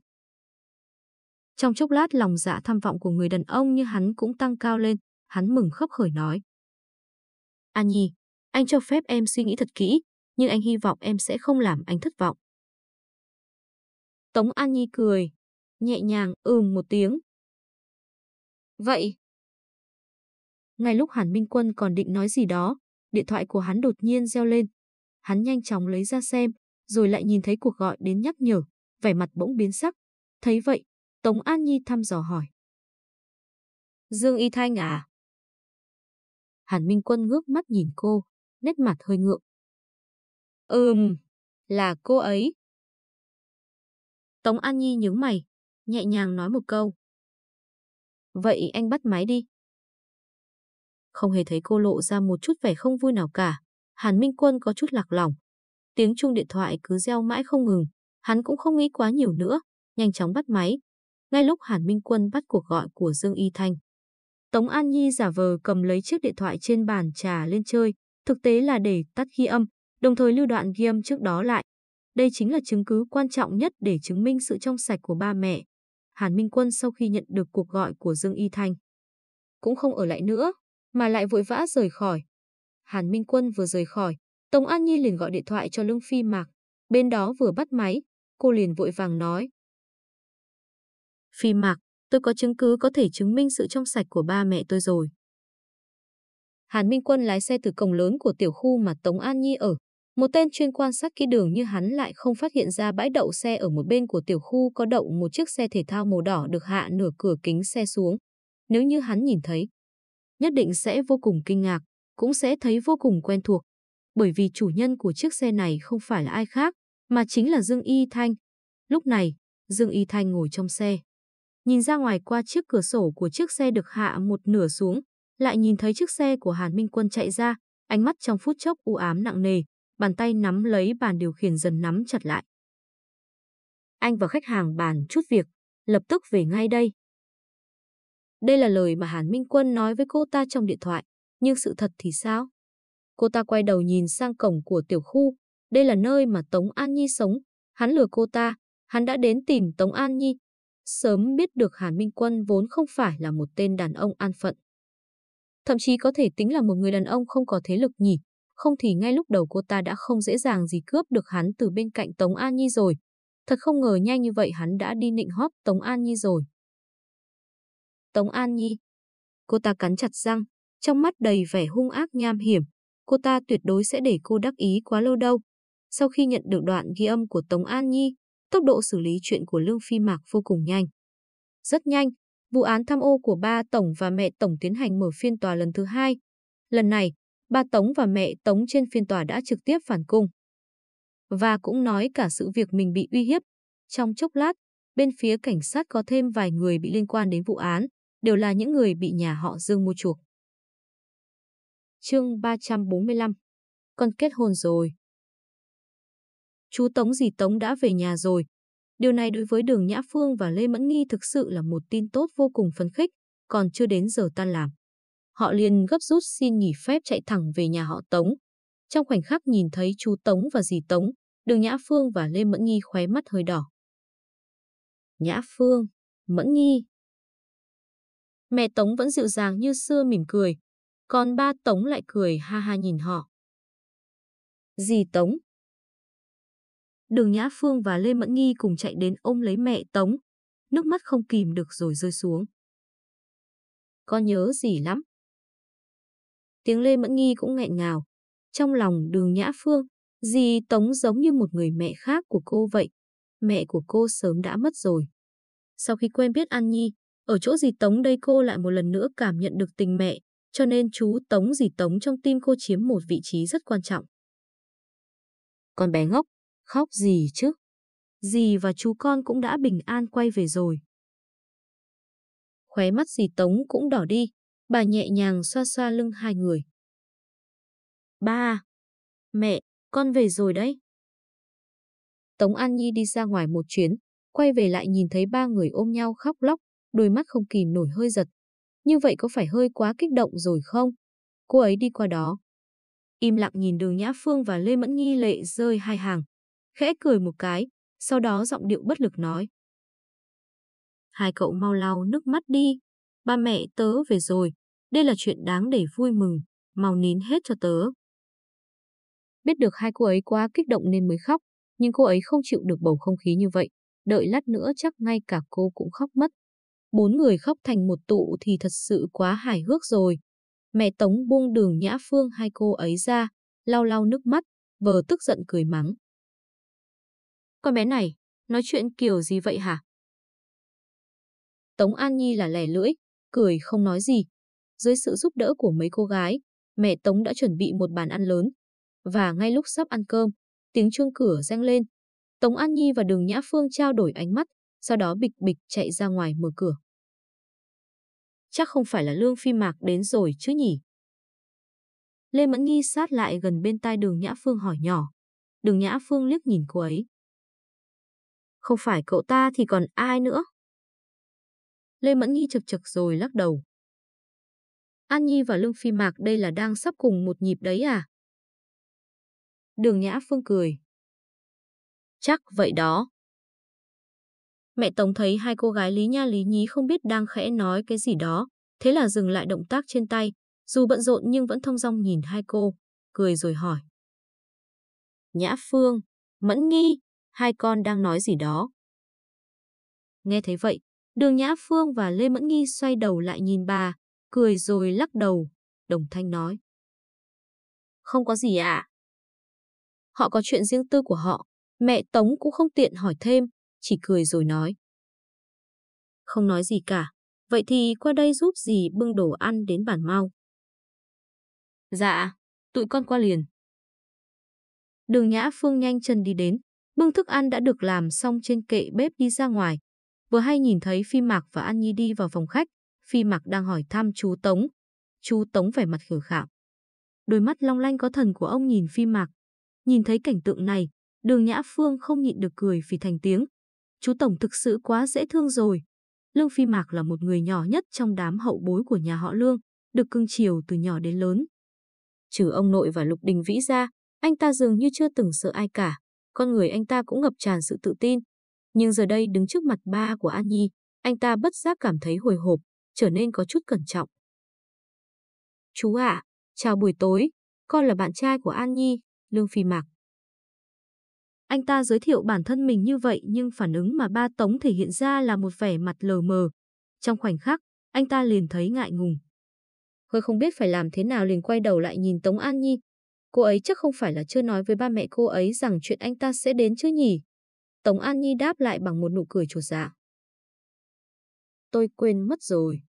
[SPEAKER 1] Trong chốc lát lòng dạ tham vọng của người đàn ông như hắn cũng tăng cao lên, hắn mừng khấp khởi nói. An Nhi, anh cho phép em suy nghĩ thật kỹ, nhưng anh hy vọng em sẽ không làm anh thất vọng. Tống An Nhi cười, nhẹ nhàng ừm một tiếng. Vậy. Ngay lúc Hàn Minh Quân còn định nói gì đó, điện thoại của hắn đột nhiên reo lên. Hắn nhanh chóng lấy ra xem, rồi lại nhìn thấy cuộc gọi đến nhắc nhở, vẻ mặt bỗng biến sắc. Thấy vậy, Tống An Nhi thăm dò hỏi. Dương Y Thanh à? Hàn Minh Quân ngước mắt nhìn cô, nét mặt hơi ngượng. Ừm, là cô ấy. Tống An Nhi nhướng mày, nhẹ nhàng nói một câu. Vậy anh bắt máy đi. Không hề thấy cô lộ ra một chút vẻ không vui nào cả. Hàn Minh Quân có chút lạc lòng. Tiếng chuông điện thoại cứ reo mãi không ngừng. Hắn cũng không nghĩ quá nhiều nữa, nhanh chóng bắt máy. Ngay lúc Hàn Minh Quân bắt cuộc gọi của Dương Y Thanh. Tống An Nhi giả vờ cầm lấy chiếc điện thoại trên bàn trà lên chơi, thực tế là để tắt ghi âm, đồng thời lưu đoạn ghi âm trước đó lại. Đây chính là chứng cứ quan trọng nhất để chứng minh sự trong sạch của ba mẹ. Hàn Minh Quân sau khi nhận được cuộc gọi của Dương Y Thanh. Cũng không ở lại nữa, mà lại vội vã rời khỏi. Hàn Minh Quân vừa rời khỏi, Tống An Nhi liền gọi điện thoại cho Lương Phi Mạc. Bên đó vừa bắt máy, cô liền vội vàng nói. Phi Mạc, tôi có chứng cứ có thể chứng minh sự trong sạch của ba mẹ tôi rồi. Hàn Minh Quân lái xe từ cổng lớn của tiểu khu mà Tống An Nhi ở. Một tên chuyên quan sát kỹ đường như hắn lại không phát hiện ra bãi đậu xe ở một bên của tiểu khu có đậu một chiếc xe thể thao màu đỏ được hạ nửa cửa kính xe xuống. Nếu như hắn nhìn thấy, nhất định sẽ vô cùng kinh ngạc, cũng sẽ thấy vô cùng quen thuộc. Bởi vì chủ nhân của chiếc xe này không phải là ai khác, mà chính là Dương Y Thanh. Lúc này, Dương Y Thanh ngồi trong xe. Nhìn ra ngoài qua chiếc cửa sổ của chiếc xe được hạ một nửa xuống, lại nhìn thấy chiếc xe của Hàn Minh Quân chạy ra, ánh mắt trong phút chốc u ám nặng nề, bàn tay nắm lấy bàn điều khiển dần nắm chặt lại. Anh và khách hàng bàn chút việc, lập tức về ngay đây. Đây là lời mà Hàn Minh Quân nói với cô ta trong điện thoại, nhưng sự thật thì sao? Cô ta quay đầu nhìn sang cổng của tiểu khu, đây là nơi mà Tống An Nhi sống, hắn lừa cô ta, hắn đã đến tìm Tống An Nhi. Sớm biết được Hàn Minh Quân vốn không phải là một tên đàn ông an phận. Thậm chí có thể tính là một người đàn ông không có thế lực nhỉ, không thì ngay lúc đầu cô ta đã không dễ dàng gì cướp được hắn từ bên cạnh Tống An Nhi rồi. Thật không ngờ nhanh như vậy hắn đã đi nịnh hót Tống An Nhi rồi. Tống An Nhi. Cô ta cắn chặt răng, trong mắt đầy vẻ hung ác nham hiểm. Cô ta tuyệt đối sẽ để cô đắc ý quá lâu đâu. Sau khi nhận được đoạn ghi âm của Tống An Nhi, tốc độ xử lý chuyện của Lương Phi Mạc vô cùng nhanh. Rất nhanh, vụ án tham ô của ba Tổng và mẹ Tổng tiến hành mở phiên tòa lần thứ hai. Lần này, ba Tống và mẹ Tống trên phiên tòa đã trực tiếp phản cung. Và cũng nói cả sự việc mình bị uy hiếp. Trong chốc lát, bên phía cảnh sát có thêm vài người bị liên quan đến vụ án, đều là những người bị nhà họ Dương mua chuộc. Chương 345 Con kết hôn rồi. Chú Tống dì Tống đã về nhà rồi. Điều này đối với Đường Nhã Phương và Lê Mẫn Nghi thực sự là một tin tốt vô cùng phấn khích, còn chưa đến giờ tan làm. Họ liền gấp rút xin nghỉ phép chạy thẳng về nhà họ Tống. Trong khoảnh khắc nhìn thấy chú Tống và dì Tống, Đường Nhã Phương và Lê Mẫn Nghi khóe mắt hơi đỏ. Nhã Phương, Mẫn Nghi. Mẹ Tống vẫn dịu dàng như xưa mỉm cười, còn ba Tống lại cười ha ha nhìn họ. Dì Tống. Đường Nhã Phương và Lê Mẫn Nghi cùng chạy đến ôm lấy mẹ Tống. Nước mắt không kìm được rồi rơi xuống. Con nhớ gì lắm. Tiếng Lê Mẫn Nghi cũng nghẹn ngào. Trong lòng đường Nhã Phương, dì Tống giống như một người mẹ khác của cô vậy. Mẹ của cô sớm đã mất rồi. Sau khi quen biết An Nhi, ở chỗ dì Tống đây cô lại một lần nữa cảm nhận được tình mẹ, cho nên chú Tống dì Tống trong tim cô chiếm một vị trí rất quan trọng. Con bé ngốc, khóc gì chứ? Dì và chú con cũng đã bình an quay về rồi. Khóe mắt dì Tống cũng đỏ đi, bà nhẹ nhàng xoa xoa lưng hai người. Ba, mẹ, con về rồi đấy. Tống An Nhi đi ra ngoài một chuyến, quay về lại nhìn thấy ba người ôm nhau khóc lóc, đôi mắt không kìm nổi hơi giật. Như vậy có phải hơi quá kích động rồi không? Cô ấy đi qua đó. Im lặng nhìn đường Nhã Phương và Lê Mẫn Nghi lệ rơi hai hàng. Khẽ cười một cái, sau đó giọng điệu bất lực nói. Hai cậu mau lau nước mắt đi. Ba mẹ tớ về rồi. Đây là chuyện đáng để vui mừng. Mau nín hết cho tớ. Biết được hai cô ấy quá kích động nên mới khóc, nhưng cô ấy không chịu được bầu không khí như vậy. Đợi lát nữa chắc ngay cả cô cũng khóc mất. Bốn người khóc thành một tụ thì thật sự quá hài hước rồi. Mẹ Tống buông đường nhã phương hai cô ấy ra, lau lau nước mắt, vờ tức giận cười mắng. Con bé này, nói chuyện kiểu gì vậy hả? Tống An Nhi là lẻ lưỡi, cười không nói gì. Dưới sự giúp đỡ của mấy cô gái, mẹ Tống đã chuẩn bị một bàn ăn lớn. Và ngay lúc sắp ăn cơm, tiếng chuông cửa reng lên. Tống An Nhi và Đường Nhã Phương trao đổi ánh mắt, sau đó bịch bịch chạy ra ngoài mở cửa. Chắc không phải là Lương Phi Mạc đến rồi chứ nhỉ? Lê Mẫn Nghi sát lại gần bên tai đường Nhã Phương hỏi nhỏ. Đường Nhã Phương liếc nhìn cô ấy. Không phải cậu ta thì còn ai nữa? Lê Mẫn Nhi chực chực rồi lắc đầu. An Nhi và Lương Phi Mạc đây là đang sắp cùng một nhịp đấy à? Đường Nhã Phương cười. Chắc vậy đó. Mẹ Tống thấy hai cô gái Lý Nha Lý Nhí không biết đang khẽ nói cái gì đó, thế là dừng lại động tác trên tay, dù bận rộn nhưng vẫn thông dong nhìn hai cô, cười rồi hỏi. Nhã Phương, Mẫn Nghi, hai con đang nói gì đó. Nghe thấy vậy, đường Nhã Phương và Lê Mẫn Nghi xoay đầu lại nhìn bà, cười rồi lắc đầu, đồng thanh nói. Không có gì ạ. À? Họ có chuyện riêng tư của họ, mẹ Tống cũng không tiện hỏi thêm, chỉ cười rồi nói. Không nói gì cả, vậy thì qua đây giúp dì bưng đồ ăn đến bàn mau. Dạ, tụi con qua liền. Đường Nhã Phương nhanh chân đi đến, bưng thức ăn đã được làm xong trên kệ bếp đi ra ngoài. Vừa hay nhìn thấy Phi Mạc và An Nhi đi vào phòng khách, Phi Mạc đang hỏi thăm chú Tống. Chú Tống vẻ mặt khử khạo. Đôi mắt long lanh có thần của ông nhìn Phi Mạc. Nhìn thấy cảnh tượng này, đường Nhã Phương không nhịn được cười vì thành tiếng. Chú Tổng thực sự quá dễ thương rồi. Lương Phi Mạc là một người nhỏ nhất trong đám hậu bối của nhà họ Lương, được cưng chiều từ nhỏ đến lớn. Trừ ông nội và Lục Đình Vĩ ra, anh ta dường như chưa từng sợ ai cả. Con người anh ta cũng ngập tràn sự tự tin. Nhưng giờ đây đứng trước mặt ba của An Nhi, anh ta bất giác cảm thấy hồi hộp, trở nên có chút cẩn trọng. Chú ạ, chào buổi tối. con là bạn trai của An Nhi, Lương Phi Mạc. Anh ta giới thiệu bản thân mình như vậy nhưng phản ứng mà ba Tống thể hiện ra là một vẻ mặt lờ mờ. Trong khoảnh khắc, anh ta liền thấy ngại ngùng. Hơi không biết phải làm thế nào liền quay đầu lại nhìn Tống An Nhi. Cô ấy chắc không phải là chưa nói với ba mẹ cô ấy rằng chuyện anh ta sẽ đến chứ nhỉ? Tống An Nhi đáp lại bằng một nụ cười chuột dạ. Tôi quên mất rồi.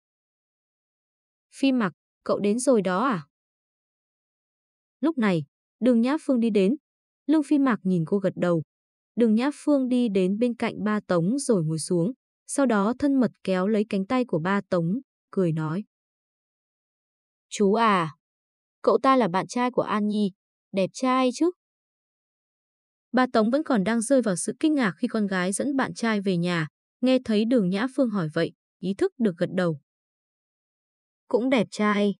[SPEAKER 1] Phi mặc, cậu đến rồi đó à? Lúc này, đường Nhã Phương đi đến. Lương Phi Mạc nhìn cô gật đầu. Đường Nhã Phương đi đến bên cạnh ba Tống rồi ngồi xuống. Sau đó thân mật kéo lấy cánh tay của ba Tống, cười nói. Chú à, cậu ta là bạn trai của An Nhi, đẹp trai chứ? Ba Tống vẫn còn đang rơi vào sự kinh ngạc khi con gái dẫn bạn trai về nhà, nghe thấy đường Nhã Phương hỏi vậy, ý thức được gật đầu. Cũng đẹp trai.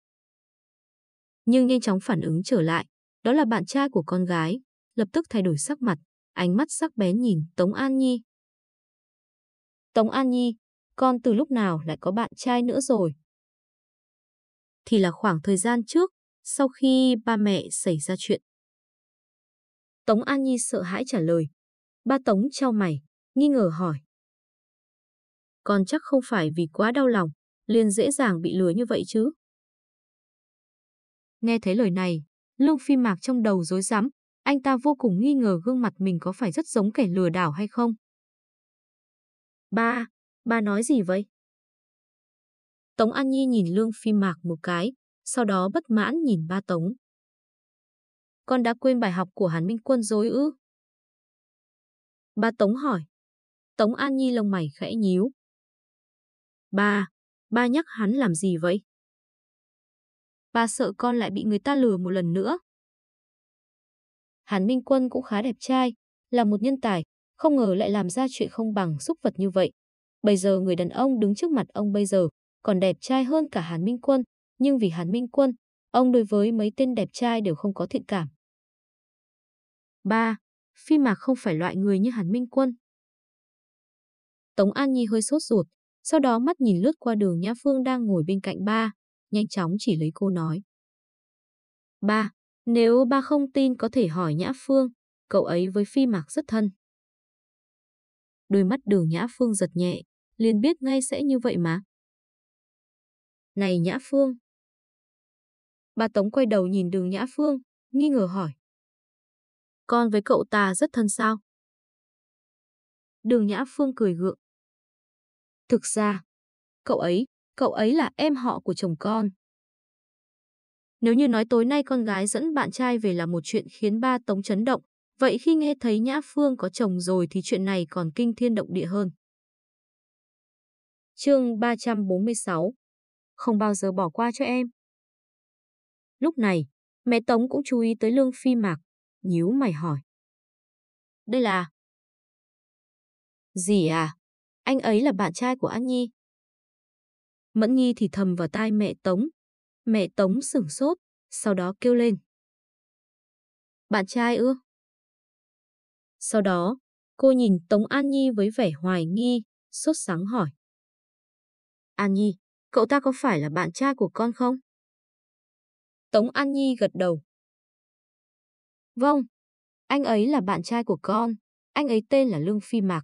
[SPEAKER 1] Nhưng nhanh chóng phản ứng trở lại, đó là bạn trai của con gái, lập tức thay đổi sắc mặt, ánh mắt sắc bén nhìn Tống An Nhi. Tống An Nhi, con từ lúc nào lại có bạn trai nữa rồi? Thì là khoảng thời gian trước, sau khi ba mẹ xảy ra chuyện. Tống An Nhi sợ hãi trả lời. Ba Tống trao mày, nghi ngờ hỏi. Con chắc không phải vì quá đau lòng, liền dễ dàng bị lừa như vậy chứ. Nghe thấy lời này, Lương Phi Mạc trong đầu rối rắm, anh ta vô cùng nghi ngờ gương mặt mình có phải rất giống kẻ lừa đảo hay không. Ba, ba nói gì vậy? Tống An Nhi nhìn Lương Phi Mạc một cái, sau đó bất mãn nhìn ba Tống. Con đã quên bài học của Hàn Minh Quân rồi ư? Ba Tống hỏi. Tống An Nhi lông mày khẽ nhíu. Ba, ba nhắc hắn làm gì vậy? Ba sợ con lại bị người ta lừa một lần nữa. Hàn Minh Quân cũng khá đẹp trai, là một nhân tài, không ngờ lại làm ra chuyện không bằng xúc vật như vậy. Bây giờ người đàn ông đứng trước mặt ông bây giờ còn đẹp trai hơn cả Hàn Minh Quân, nhưng vì Hàn Minh Quân, ông đối với mấy tên đẹp trai đều không có thiện cảm. 3. Phi Mạc không phải loại người như Hàn Minh Quân. Tống An Nhi hơi sốt ruột, sau đó mắt nhìn lướt qua đường Nhã Phương đang ngồi bên cạnh ba, nhanh chóng chỉ lấy cô nói. Ba, nếu ba không tin có thể hỏi Nhã Phương, cậu ấy với Phi Mạc rất thân. Đôi mắt đường Nhã Phương giật nhẹ, liền biết ngay sẽ như vậy mà. Này Nhã Phương! Bà Tống quay đầu nhìn đường Nhã Phương, nghi ngờ hỏi. Con với cậu ta rất thân sao? Đường Nhã Phương cười gượng. Thực ra, cậu ấy, cậu ấy là em họ của chồng con. Nếu như nói tối nay con gái dẫn bạn trai về là một chuyện khiến ba Tống chấn động, vậy khi nghe thấy Nhã Phương có chồng rồi thì chuyện này còn kinh thiên động địa hơn. Chương 346 Không bao giờ bỏ qua cho em. Lúc này, mẹ Tống cũng chú ý tới Lương Phi Mạc, nhíu mày hỏi. Đây là... Gì à? Anh ấy là bạn trai của An Nhi. Mẫn Nhi thì thầm vào tai mẹ Tống. Mẹ Tống sửng sốt, sau đó kêu lên. Bạn trai ư? Sau đó, cô nhìn Tống An Nhi với vẻ hoài nghi, sốt sáng hỏi. An Nhi, cậu ta có phải là bạn trai của con không? Tống An Nhi gật đầu. Vâng, anh ấy là bạn trai của con, anh ấy tên là Lương Phi Mạc.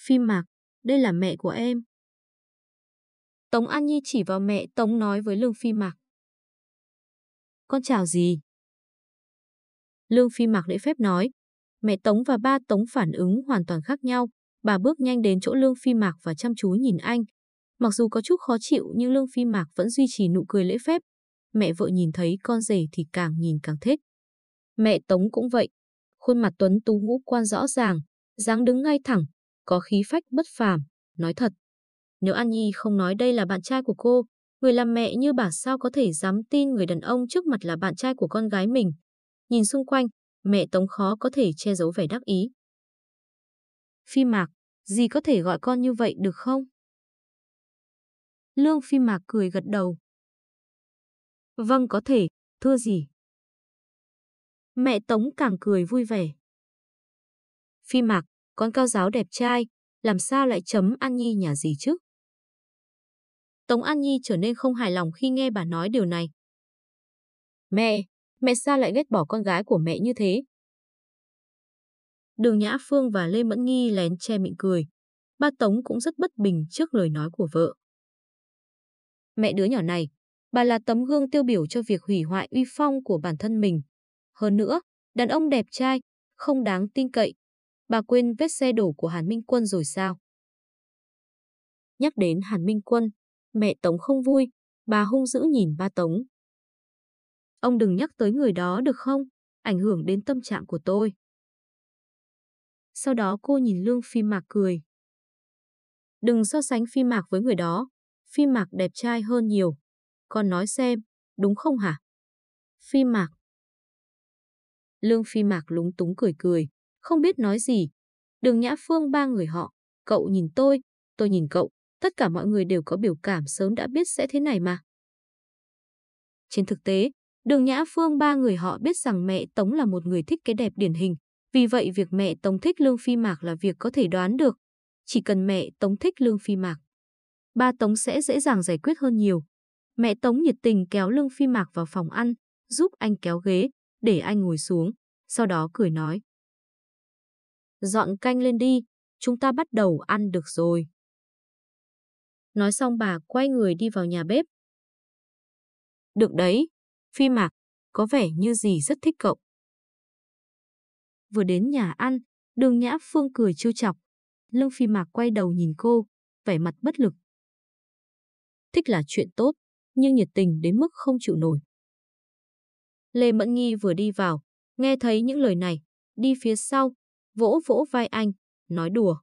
[SPEAKER 1] Phi Mạc, đây là mẹ của em. Tống An Nhi chỉ vào mẹ Tống nói với Lương Phi Mạc. Con chào gì? Lương Phi Mạc lễ phép nói. Mẹ Tống và ba Tống phản ứng hoàn toàn khác nhau. Bà bước nhanh đến chỗ Lương Phi Mạc và chăm chú nhìn anh. Mặc dù có chút khó chịu nhưng Lương Phi Mạc vẫn duy trì nụ cười lễ phép. Mẹ vợ nhìn thấy con rể thì càng nhìn càng thích. Mẹ Tống cũng vậy. Khuôn mặt tuấn tú ngũ quan rõ ràng, dáng đứng ngay thẳng, có khí phách bất phàm. Nói thật, nếu An Nhi không nói đây là bạn trai của cô, người làm mẹ như bà sao có thể dám tin người đàn ông trước mặt là bạn trai của con gái mình. Nhìn xung quanh, mẹ Tống khó có thể che giấu vẻ đắc ý. Phi Mạc, gì có thể gọi con như vậy được không? Lương Phi Mạc cười gật đầu. Vâng có thể, thưa gì. Mẹ Tống càng cười vui vẻ. Phi Mạc, con cao giáo đẹp trai, làm sao lại chấm An Nhi nhà gì chứ? Tống An Nhi trở nên không hài lòng khi nghe bà nói điều này. Mẹ, mẹ sao lại ghét bỏ con gái của mẹ như thế? Đường Nhã Phương và Lê Mẫn Nghi lén che miệng cười. Ba Tống cũng rất bất bình trước lời nói của vợ. Mẹ đứa nhỏ này, bà là tấm gương tiêu biểu cho việc hủy hoại uy phong của bản thân mình. Hơn nữa, đàn ông đẹp trai, không đáng tin cậy. Bà quên vết xe đổ của Hàn Minh Quân rồi sao? Nhắc đến Hàn Minh Quân, mẹ Tống không vui, bà hung dữ nhìn ba Tống. Ông đừng nhắc tới người đó được không? Ảnh hưởng đến tâm trạng của tôi. Sau đó cô nhìn Lương Phi Mạc cười. Đừng so sánh Phi Mạc với người đó. Phi Mạc đẹp trai hơn nhiều. Con nói xem, đúng không hả? Phi Mạc. Lương Phi Mạc lúng túng cười cười, không biết nói gì. Đường Nhã Phương ba người họ, cậu nhìn tôi, tôi nhìn cậu, tất cả mọi người đều có biểu cảm sớm đã biết sẽ thế này mà. Trên thực tế, Đường Nhã Phương ba người họ biết rằng mẹ Tống là một người thích cái đẹp điển hình, vì vậy việc mẹ Tống thích Lương Phi Mạc là việc có thể đoán được. Chỉ cần mẹ Tống thích Lương Phi Mạc, ba Tống sẽ dễ dàng giải quyết hơn nhiều. Mẹ Tống nhiệt tình kéo Lương Phi Mạc vào phòng ăn, giúp anh kéo ghế, để anh ngồi xuống, sau đó cười nói. Dọn canh lên đi, chúng ta bắt đầu ăn được rồi. Nói xong bà quay người đi vào nhà bếp. Được đấy, Phi Mạc, có vẻ như gì rất thích cậu. Vừa đến nhà ăn, đường Nhã Phương cười trêu chọc. Lương Phi Mạc quay đầu nhìn cô, vẻ mặt bất lực. Thích là chuyện tốt, nhưng nhiệt tình đến mức không chịu nổi. Lê Mẫn Nghi vừa đi vào, nghe thấy những lời này, đi phía sau, vỗ vỗ vai anh, nói đùa.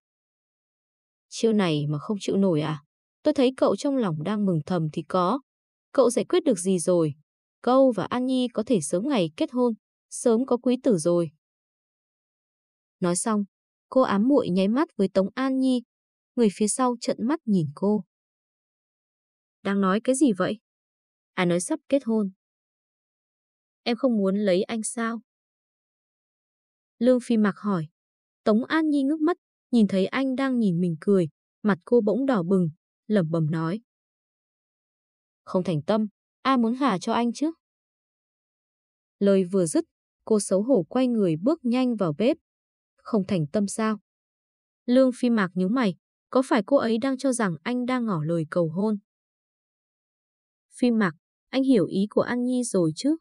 [SPEAKER 1] Chiêu này mà không chịu nổi à? Tôi thấy cậu trong lòng đang mừng thầm thì có. Cậu giải quyết được gì rồi? Câu và An Nhi có thể sớm ngày kết hôn, sớm có quý tử rồi. Nói xong, cô ám muội nháy mắt với Tống An Nhi, người phía sau trợn mắt nhìn cô. Đang nói cái gì vậy? À nói sắp kết hôn. Em không muốn lấy anh sao? Lương Phi Mạc hỏi. Tống An Nhi ngước mắt, nhìn thấy anh đang nhìn mình cười, mặt cô bỗng đỏ bừng, lẩm bẩm nói. Không thành tâm, ai muốn gả cho anh chứ? Lời vừa dứt, cô xấu hổ quay người bước nhanh vào bếp. Không thành tâm sao? Lương Phi Mạc nhíu mày, có phải cô ấy đang cho rằng anh đang ngỏ lời cầu hôn? Phi Mạc, anh hiểu ý của An Nhi rồi chứ?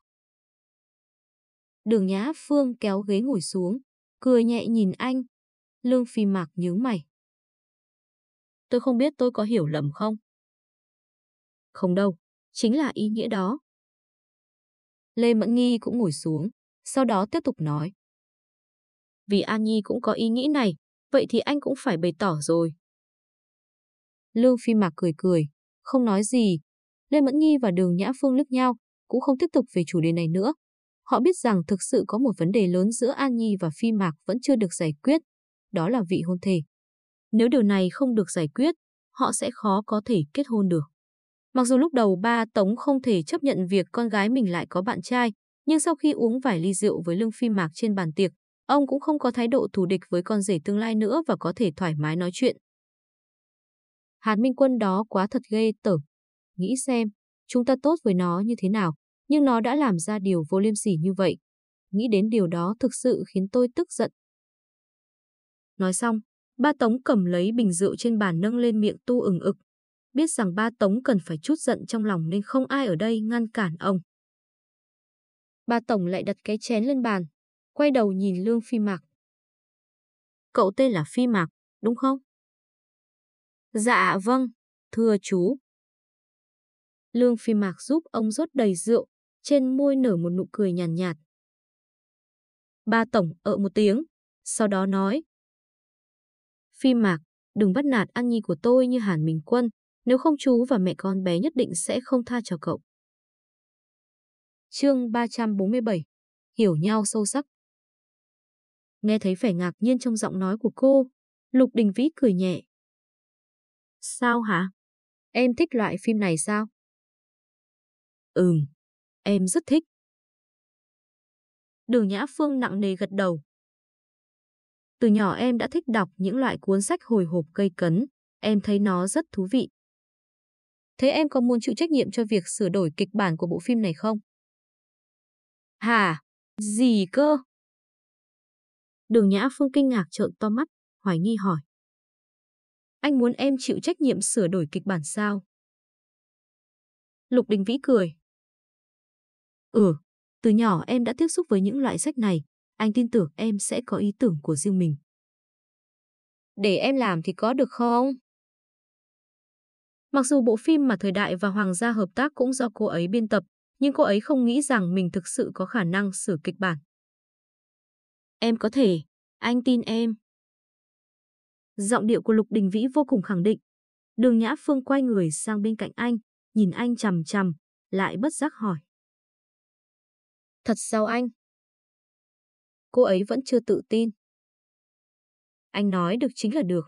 [SPEAKER 1] Đường Nhã Phương kéo ghế ngồi xuống, cười nhẹ nhìn anh. Lương Phi Mạc nhướng mày. Tôi không biết tôi có hiểu lầm không? Không đâu, chính là ý nghĩa đó. Lê Mẫn Nghi cũng ngồi xuống, sau đó tiếp tục nói. Vì An Nhi cũng có ý nghĩ này, vậy thì anh cũng phải bày tỏ rồi. Lương Phi Mạc cười cười, không nói gì. Lê Mẫn Nghi và Đường Nhã Phương lướt nhau, cũng không tiếp tục về chủ đề này nữa. Họ biết rằng thực sự có một vấn đề lớn giữa An Nhi và Phi Mạc vẫn chưa được giải quyết, đó là vị hôn thề. Nếu điều này không được giải quyết, họ sẽ khó có thể kết hôn được. Mặc dù lúc đầu ba Tống không thể chấp nhận việc con gái mình lại có bạn trai, nhưng sau khi uống vài ly rượu với Lương Phi Mạc trên bàn tiệc, ông cũng không có thái độ thù địch với con rể tương lai nữa và có thể thoải mái nói chuyện. Hạt Minh Quân đó quá thật ghê tởm. Nghĩ xem, chúng ta tốt với nó như thế nào, nhưng nó đã làm ra điều vô liêm sỉ như vậy. Nghĩ đến điều đó thực sự khiến tôi tức giận. Nói xong, ba Tống cầm lấy bình rượu trên bàn nâng lên miệng tu ừng ực. Biết rằng ba Tống cần phải chút giận trong lòng nên không ai ở đây ngăn cản ông. Ba Tổng lại đặt cái chén lên bàn, quay đầu nhìn Lương Phi Mạc. Cậu tên là Phi Mạc, đúng không? Dạ vâng, thưa chú. Lương Phi Mạc giúp ông rót đầy rượu, trên môi nở một nụ cười nhàn nhạt, nhạt. Ba Tổng ở một tiếng, sau đó nói. Phi Mạc, đừng bắt nạt An Nhi của tôi như Hàn Minh Quân, nếu không chú và mẹ con bé nhất định sẽ không tha cho cậu. Chương 347 Hiểu nhau sâu sắc Nghe thấy vẻ ngạc nhiên trong giọng nói của cô, Lục Đình Vĩ cười nhẹ. Sao hả? Em thích loại phim này sao? Ừm, em rất thích. Đường Nhã Phương nặng nề gật đầu. Từ nhỏ em đã thích đọc những loại cuốn sách hồi hộp cây cấn, em thấy nó rất thú vị. Thế em có muốn chịu trách nhiệm cho việc sửa đổi kịch bản của bộ phim này không? Hả? Gì cơ? Đường Nhã Phương kinh ngạc trợn to mắt, hoài nghi hỏi. Anh muốn em chịu trách nhiệm sửa đổi kịch bản sao? Lục Đình Vĩ cười. Ừ, từ nhỏ em đã tiếp xúc với những loại sách này, anh tin tưởng em sẽ có ý tưởng của riêng mình. Để em làm thì có được không? Mặc dù bộ phim mà Thời Đại và Hoàng gia hợp tác cũng do cô ấy biên tập, nhưng cô ấy không nghĩ rằng mình thực sự có khả năng sửa kịch bản. Em có thể, anh tin em. Giọng điệu của Lục Đình Vĩ vô cùng khẳng định. Đường Nhã Phương quay người sang bên cạnh anh, nhìn anh chằm chằm, lại bất giác hỏi. Thật sao anh? Cô ấy vẫn chưa tự tin. Anh nói được chính là được.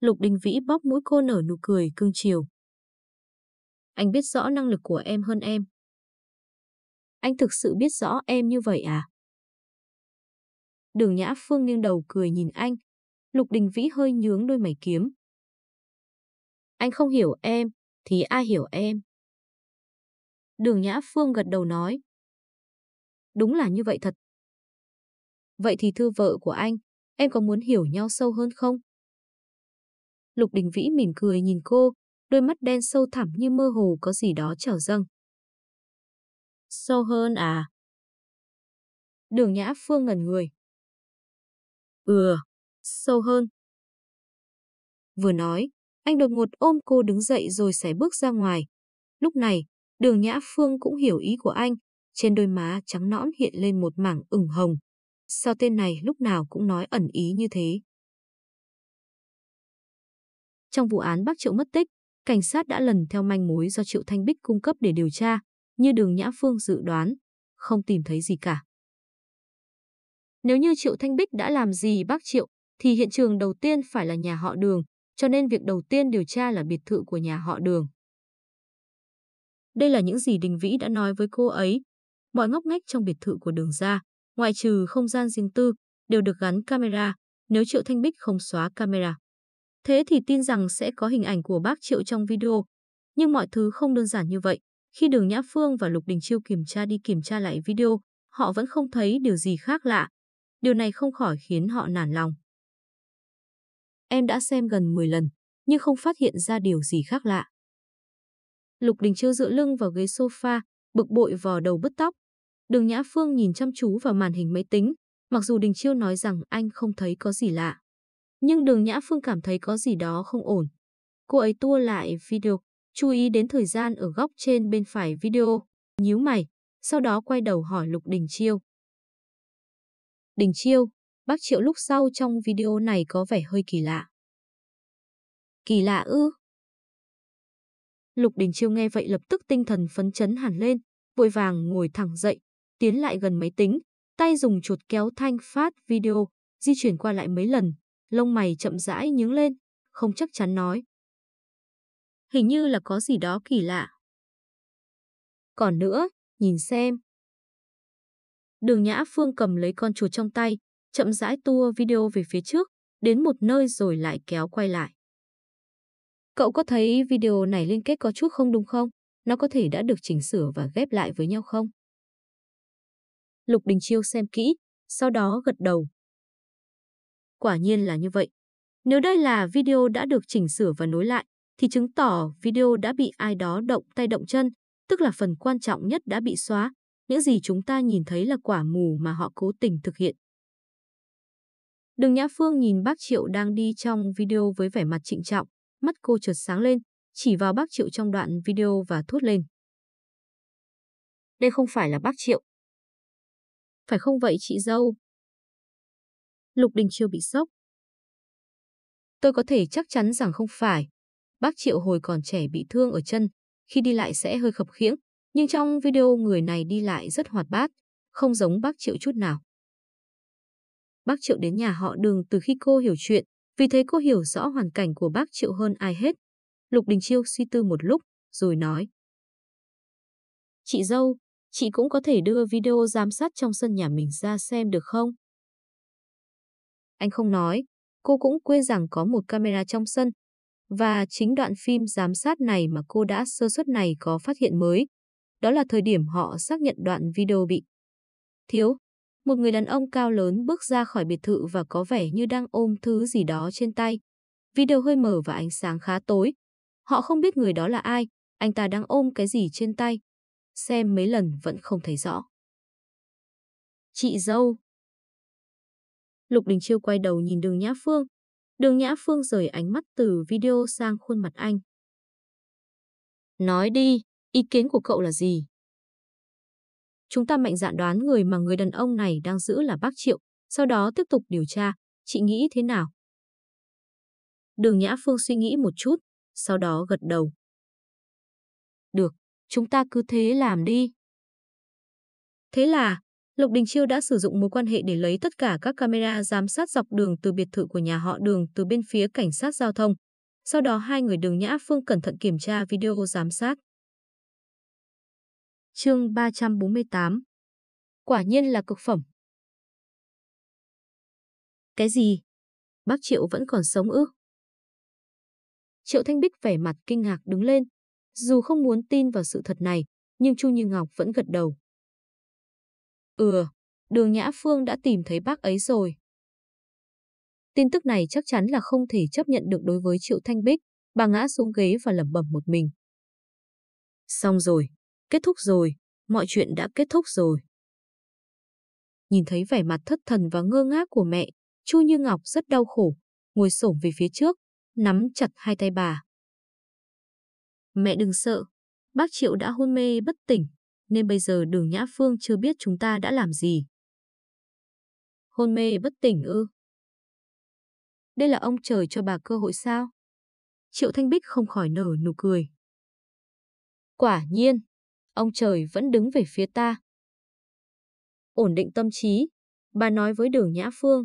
[SPEAKER 1] Lục Đình Vĩ bóp mũi cô nở nụ cười cưng chiều. Anh biết rõ năng lực của em hơn em. Anh thực sự biết rõ em như vậy à? Đường Nhã Phương nghiêng đầu cười nhìn anh. Lục Đình Vĩ hơi nhướng đôi mày kiếm. Anh không hiểu em, thì ai hiểu em? Đường Nhã Phương gật đầu nói. Đúng là như vậy thật. Vậy thì thư vợ của anh, em có muốn hiểu nhau sâu hơn không? Lục Đình Vĩ mỉm cười nhìn cô, đôi mắt đen sâu thẳm như mơ hồ có gì đó trở dâng. Sâu hơn à? Đường Nhã Phương ngẩn người. Ừ, sâu hơn. Vừa nói, anh đột ngột ôm cô đứng dậy rồi xẻ bước ra ngoài. Lúc này, đường Nhã Phương cũng hiểu ý của anh, trên đôi má trắng nõn hiện lên một mảng ửng hồng. Sao tên này lúc nào cũng nói ẩn ý như thế? Trong vụ án bác Triệu mất tích, cảnh sát đã lần theo manh mối do Triệu Thanh Bích cung cấp để điều tra, như đường Nhã Phương dự đoán, không tìm thấy gì cả. Nếu như Triệu Thanh Bích đã làm gì bác Triệu, thì hiện trường đầu tiên phải là nhà họ đường, cho nên việc đầu tiên điều tra là biệt thự của nhà họ đường. Đây là những gì Đình Vĩ đã nói với cô ấy. Mọi ngóc ngách trong biệt thự của đường ra, ngoại trừ không gian riêng tư, đều được gắn camera, nếu Triệu Thanh Bích không xóa camera. Thế thì tin rằng sẽ có hình ảnh của bác Triệu trong video. Nhưng mọi thứ không đơn giản như vậy. Khi Đường Nhã Phương và Lục Đình Chiêu kiểm tra đi kiểm tra lại video, họ vẫn không thấy điều gì khác lạ. Điều này không khỏi khiến họ nản lòng. Em đã xem gần 10 lần, nhưng không phát hiện ra điều gì khác lạ. Lục Đình Chiêu dựa lưng vào ghế sofa, bực bội vò đầu bứt tóc. Đường Nhã Phương nhìn chăm chú vào màn hình máy tính, mặc dù Đình Chiêu nói rằng anh không thấy có gì lạ. Nhưng đường Nhã Phương cảm thấy có gì đó không ổn. Cô ấy tua lại video, chú ý đến thời gian ở góc trên bên phải video, nhíu mày, sau đó quay đầu hỏi Lục Đình Chiêu. Đình Chiêu, bác Triệu lúc sau trong video này có vẻ hơi kỳ lạ. Kỳ lạ ư? Lục Đình Chiêu nghe vậy lập tức tinh thần phấn chấn hẳn lên, vội vàng ngồi thẳng dậy, tiến lại gần máy tính, tay dùng chuột kéo thanh phát video, di chuyển qua lại mấy lần, lông mày chậm rãi nhướng lên, không chắc chắn nói. Hình như là có gì đó kỳ lạ. Còn nữa, nhìn xem. Đường Nhã Phương cầm lấy con chuột trong tay, chậm rãi tua video về phía trước, đến một nơi rồi lại kéo quay lại. Cậu có thấy video này liên kết có chút không đúng không? Nó có thể đã được chỉnh sửa và ghép lại với nhau không? Lục Đình Chiêu xem kỹ, sau đó gật đầu. Quả nhiên là như vậy. Nếu đây là video đã được chỉnh sửa và nối lại, thì chứng tỏ video đã bị ai đó động tay động chân, tức là phần quan trọng nhất đã bị xóa. Những gì chúng ta nhìn thấy là quả mù mà họ cố tình thực hiện. Đường Nhã Phương nhìn bác Triệu đang đi trong video với vẻ mặt trịnh trọng, mắt cô chợt sáng lên, chỉ vào bác Triệu trong đoạn video và thốt lên. Đây không phải là bác Triệu. Phải không vậy chị dâu? Lục Đình Chiêu bị sốc. Tôi có thể chắc chắn rằng không phải. Bác Triệu hồi còn trẻ bị thương ở chân, khi đi lại sẽ hơi khập khiễng, nhưng trong video người này đi lại rất hoạt bát, không giống bác Triệu chút nào. Bác Triệu đến nhà họ đường từ khi cô hiểu chuyện, vì thế cô hiểu rõ hoàn cảnh của bác Triệu hơn ai hết. Lục Đình Chiêu suy tư một lúc, rồi nói. Chị dâu, chị cũng có thể đưa video giám sát trong sân nhà mình ra xem được không? Anh không nói, cô cũng quên rằng có một camera trong sân. Và chính đoạn phim giám sát này mà cô đã sơ suất này có phát hiện mới. Đó là thời điểm họ xác nhận đoạn video bị thiếu. Một người đàn ông cao lớn bước ra khỏi biệt thự và có vẻ như đang ôm thứ gì đó trên tay. Video hơi mờ và ánh sáng khá tối. Họ không biết người đó là ai, anh ta đang ôm cái gì trên tay. Xem mấy lần vẫn không thấy rõ. Chị dâu. Lục Đình Chiêu quay đầu nhìn đường Nhã Phương. Đường Nhã Phương rời ánh mắt từ video sang khuôn mặt anh. Nói đi, ý kiến của cậu là gì? Chúng ta mạnh dạn đoán người mà người đàn ông này đang giữ là bác Triệu, sau đó tiếp tục điều tra. Chị nghĩ thế nào? Đường Nhã Phương suy nghĩ một chút, sau đó gật đầu. Được, chúng ta cứ thế làm đi. Thế là, Lục Đình Chiêu đã sử dụng mối quan hệ để lấy tất cả các camera giám sát dọc đường từ biệt thự của nhà họ đường từ bên phía cảnh sát giao thông. Sau đó hai người đường Nhã Phương cẩn thận kiểm tra video giám sát. Chương 348 Quả nhiên là cực phẩm. Cái gì? Bác Triệu vẫn còn sống ư? Triệu Thanh Bích vẻ mặt kinh ngạc đứng lên. Dù không muốn tin vào sự thật này, nhưng Chu Như Ngọc vẫn gật đầu. Ừ, đường Nhã Phương đã tìm thấy bác ấy rồi. Tin tức này chắc chắn là không thể chấp nhận được đối với Triệu Thanh Bích. Bà ngã xuống ghế và lẩm bẩm một mình. Xong rồi, kết thúc rồi, mọi chuyện đã kết thúc rồi. Nhìn thấy vẻ mặt thất thần và ngơ ngác của mẹ, Chu Như Ngọc rất đau khổ, ngồi xổm về phía trước, nắm chặt hai tay bà. Mẹ đừng sợ, bác Triệu đã hôn mê bất tỉnh, nên bây giờ đường Nhã Phương chưa biết chúng ta đã làm gì. Hôn mê bất tỉnh ư? Đây là ông trời cho bà cơ hội sao? Triệu Thanh Bích không khỏi nở nụ cười. Quả nhiên, ông trời vẫn đứng về phía ta. Ổn định tâm trí, bà nói với đường Nhã Phương.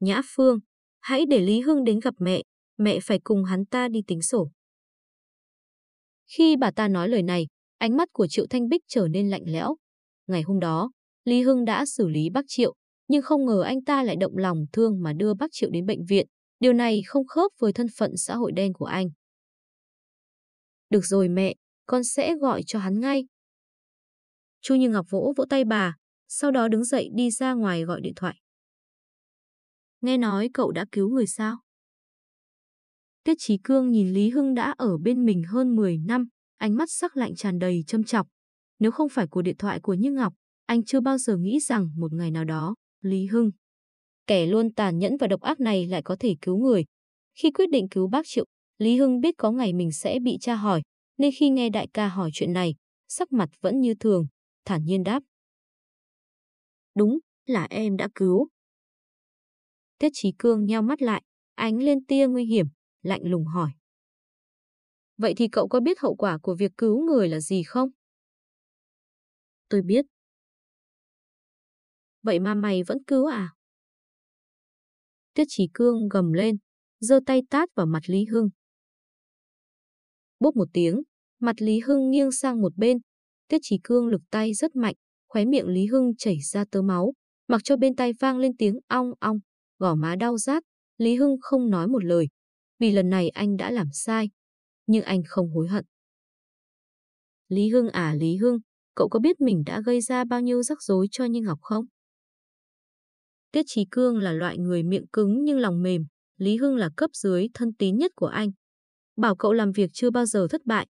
[SPEAKER 1] Nhã Phương, hãy để Lý Hưng đến gặp mẹ, mẹ phải cùng hắn ta đi tính sổ. Khi bà ta nói lời này, ánh mắt của Triệu Thanh Bích trở nên lạnh lẽo. Ngày hôm đó, Lý Hưng đã xử lý bác Triệu, nhưng không ngờ anh ta lại động lòng thương mà đưa bác Triệu đến bệnh viện. Điều này không khớp với thân phận xã hội đen của anh. Được rồi mẹ, con sẽ gọi cho hắn ngay. Chu Như Ngọc vỗ vỗ tay bà, sau đó đứng dậy đi ra ngoài gọi điện thoại. Nghe nói cậu đã cứu người sao? Tiết Chí Cương nhìn Lý Hưng đã ở bên mình hơn 10 năm, ánh mắt sắc lạnh tràn đầy châm chọc. Nếu không phải của điện thoại của Như Ngọc, anh chưa bao giờ nghĩ rằng một ngày nào đó, Lý Hưng, kẻ luôn tàn nhẫn và độc ác này lại có thể cứu người. Khi quyết định cứu bác Triệu, Lý Hưng biết có ngày mình sẽ bị tra hỏi, nên khi nghe đại ca hỏi chuyện này, sắc mặt vẫn như thường, thản nhiên đáp. Đúng, là em đã cứu. Tiết Chí Cương nheo mắt lại, ánh lên tia nguy hiểm, lạnh lùng hỏi. Vậy thì cậu có biết hậu quả của việc cứu người là gì không? Tôi biết. Vậy mà mày vẫn cứu à? Tiết Chí Cương gầm lên, giơ tay tát vào mặt Lý Hưng. Bốp một tiếng, mặt Lý Hưng nghiêng sang một bên. Tiết Chí Cương lực tay rất mạnh, khóe miệng Lý Hưng chảy ra tơ máu, mặc cho bên tay vang lên tiếng ong ong, gò má đau rát. Lý Hưng không nói một lời, vì lần này anh đã làm sai, nhưng anh không hối hận. Lý Hưng à Lý Hưng, cậu có biết mình đã gây ra bao nhiêu rắc rối cho Như Ngọc không? Tiết Chí Cương là loại người miệng cứng nhưng lòng mềm, Lý Hưng là cấp dưới thân tín nhất của anh. Bảo cậu làm việc chưa bao giờ thất bại.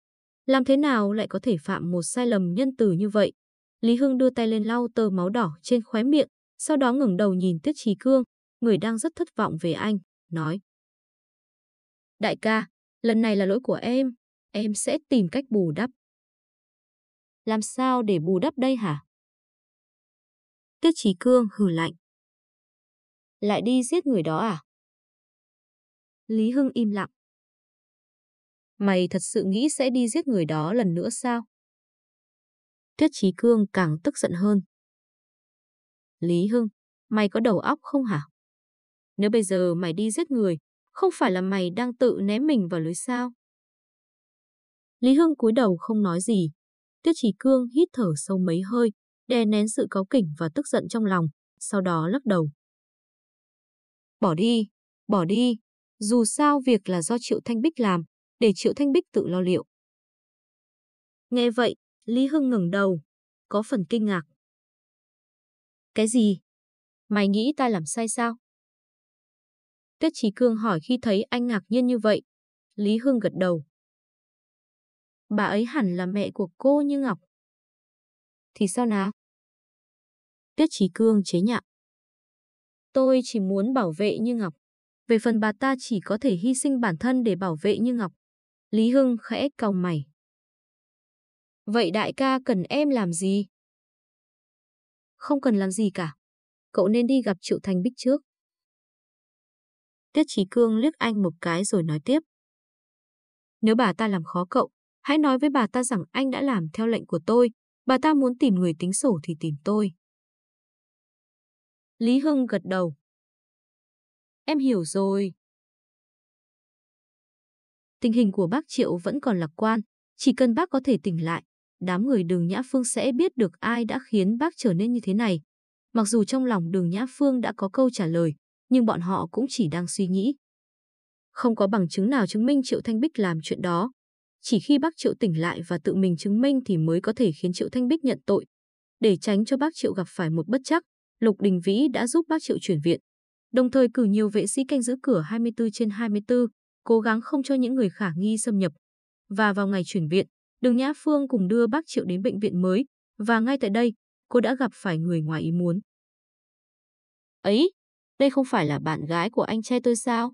[SPEAKER 1] Làm thế nào lại có thể phạm một sai lầm nhân từ như vậy? Lý Hưng đưa tay lên lau tờ máu đỏ trên khóe miệng, sau đó ngẩng đầu nhìn Tiết Trí Cương, người đang rất thất vọng về anh, nói. Đại ca, lần này là lỗi của em, em sẽ tìm cách bù đắp. Làm sao để bù đắp đây hả? Tiết Trí Cương hừ lạnh. Lại đi giết người đó à? Lý Hưng im lặng. Mày thật sự nghĩ sẽ đi giết người đó lần nữa sao? Tiết Chí Cương càng tức giận hơn. Lý Hưng, mày có đầu óc không hả? Nếu bây giờ mày đi giết người, không phải là mày đang tự ném mình vào lưới sao? Lý Hưng cúi đầu không nói gì. Tiết Chí Cương hít thở sâu mấy hơi, đè nén sự cáu kỉnh và tức giận trong lòng, sau đó lắc đầu. Bỏ đi, bỏ đi, dù sao việc là do Triệu Thanh Bích làm, để Triệu Thanh Bích tự lo liệu. Nghe vậy, Lý Hưng ngẩng đầu, có phần kinh ngạc. Cái gì? Mày nghĩ ta làm sai sao? Tiết Trí Cương hỏi khi thấy anh ngạc nhiên như vậy. Lý Hưng gật đầu. Bà ấy hẳn là mẹ của cô Như Ngọc. Thì sao nào? Tiết Trí Cương chế nhạo. Tôi chỉ muốn bảo vệ Như Ngọc. Về phần bà ta chỉ có thể hy sinh bản thân để bảo vệ Như Ngọc. Lý Hưng khẽ cau mày. Vậy đại ca cần em làm gì? Không cần làm gì cả. Cậu nên đi gặp Triệu Thành Bích trước. Tiết Chí Cương liếc anh một cái rồi nói tiếp. Nếu bà ta làm khó cậu, hãy nói với bà ta rằng anh đã làm theo lệnh của tôi. Bà ta muốn tìm người tính sổ thì tìm tôi. Lý Hưng gật đầu. Em hiểu rồi. Tình hình của bác Triệu vẫn còn lạc quan. Chỉ cần bác có thể tỉnh lại, đám người đường Nhã Phương sẽ biết được ai đã khiến bác trở nên như thế này. Mặc dù trong lòng đường Nhã Phương đã có câu trả lời, nhưng bọn họ cũng chỉ đang suy nghĩ. Không có bằng chứng nào chứng minh Triệu Thanh Bích làm chuyện đó. Chỉ khi bác Triệu tỉnh lại và tự mình chứng minh thì mới có thể khiến Triệu Thanh Bích nhận tội. Để tránh cho bác Triệu gặp phải một bất chắc, Lục Đình Vĩ đã giúp bác Triệu chuyển viện. Đồng thời cử nhiều vệ sĩ canh giữ cửa 24 trên 24, cố gắng không cho những người khả nghi xâm nhập. Và vào ngày chuyển viện, Đường Nhã Phương cùng đưa bác Triệu đến bệnh viện mới, và ngay tại đây, cô đã gặp phải người ngoài ý muốn. Ấy, đây không phải là bạn gái của anh trai tôi sao?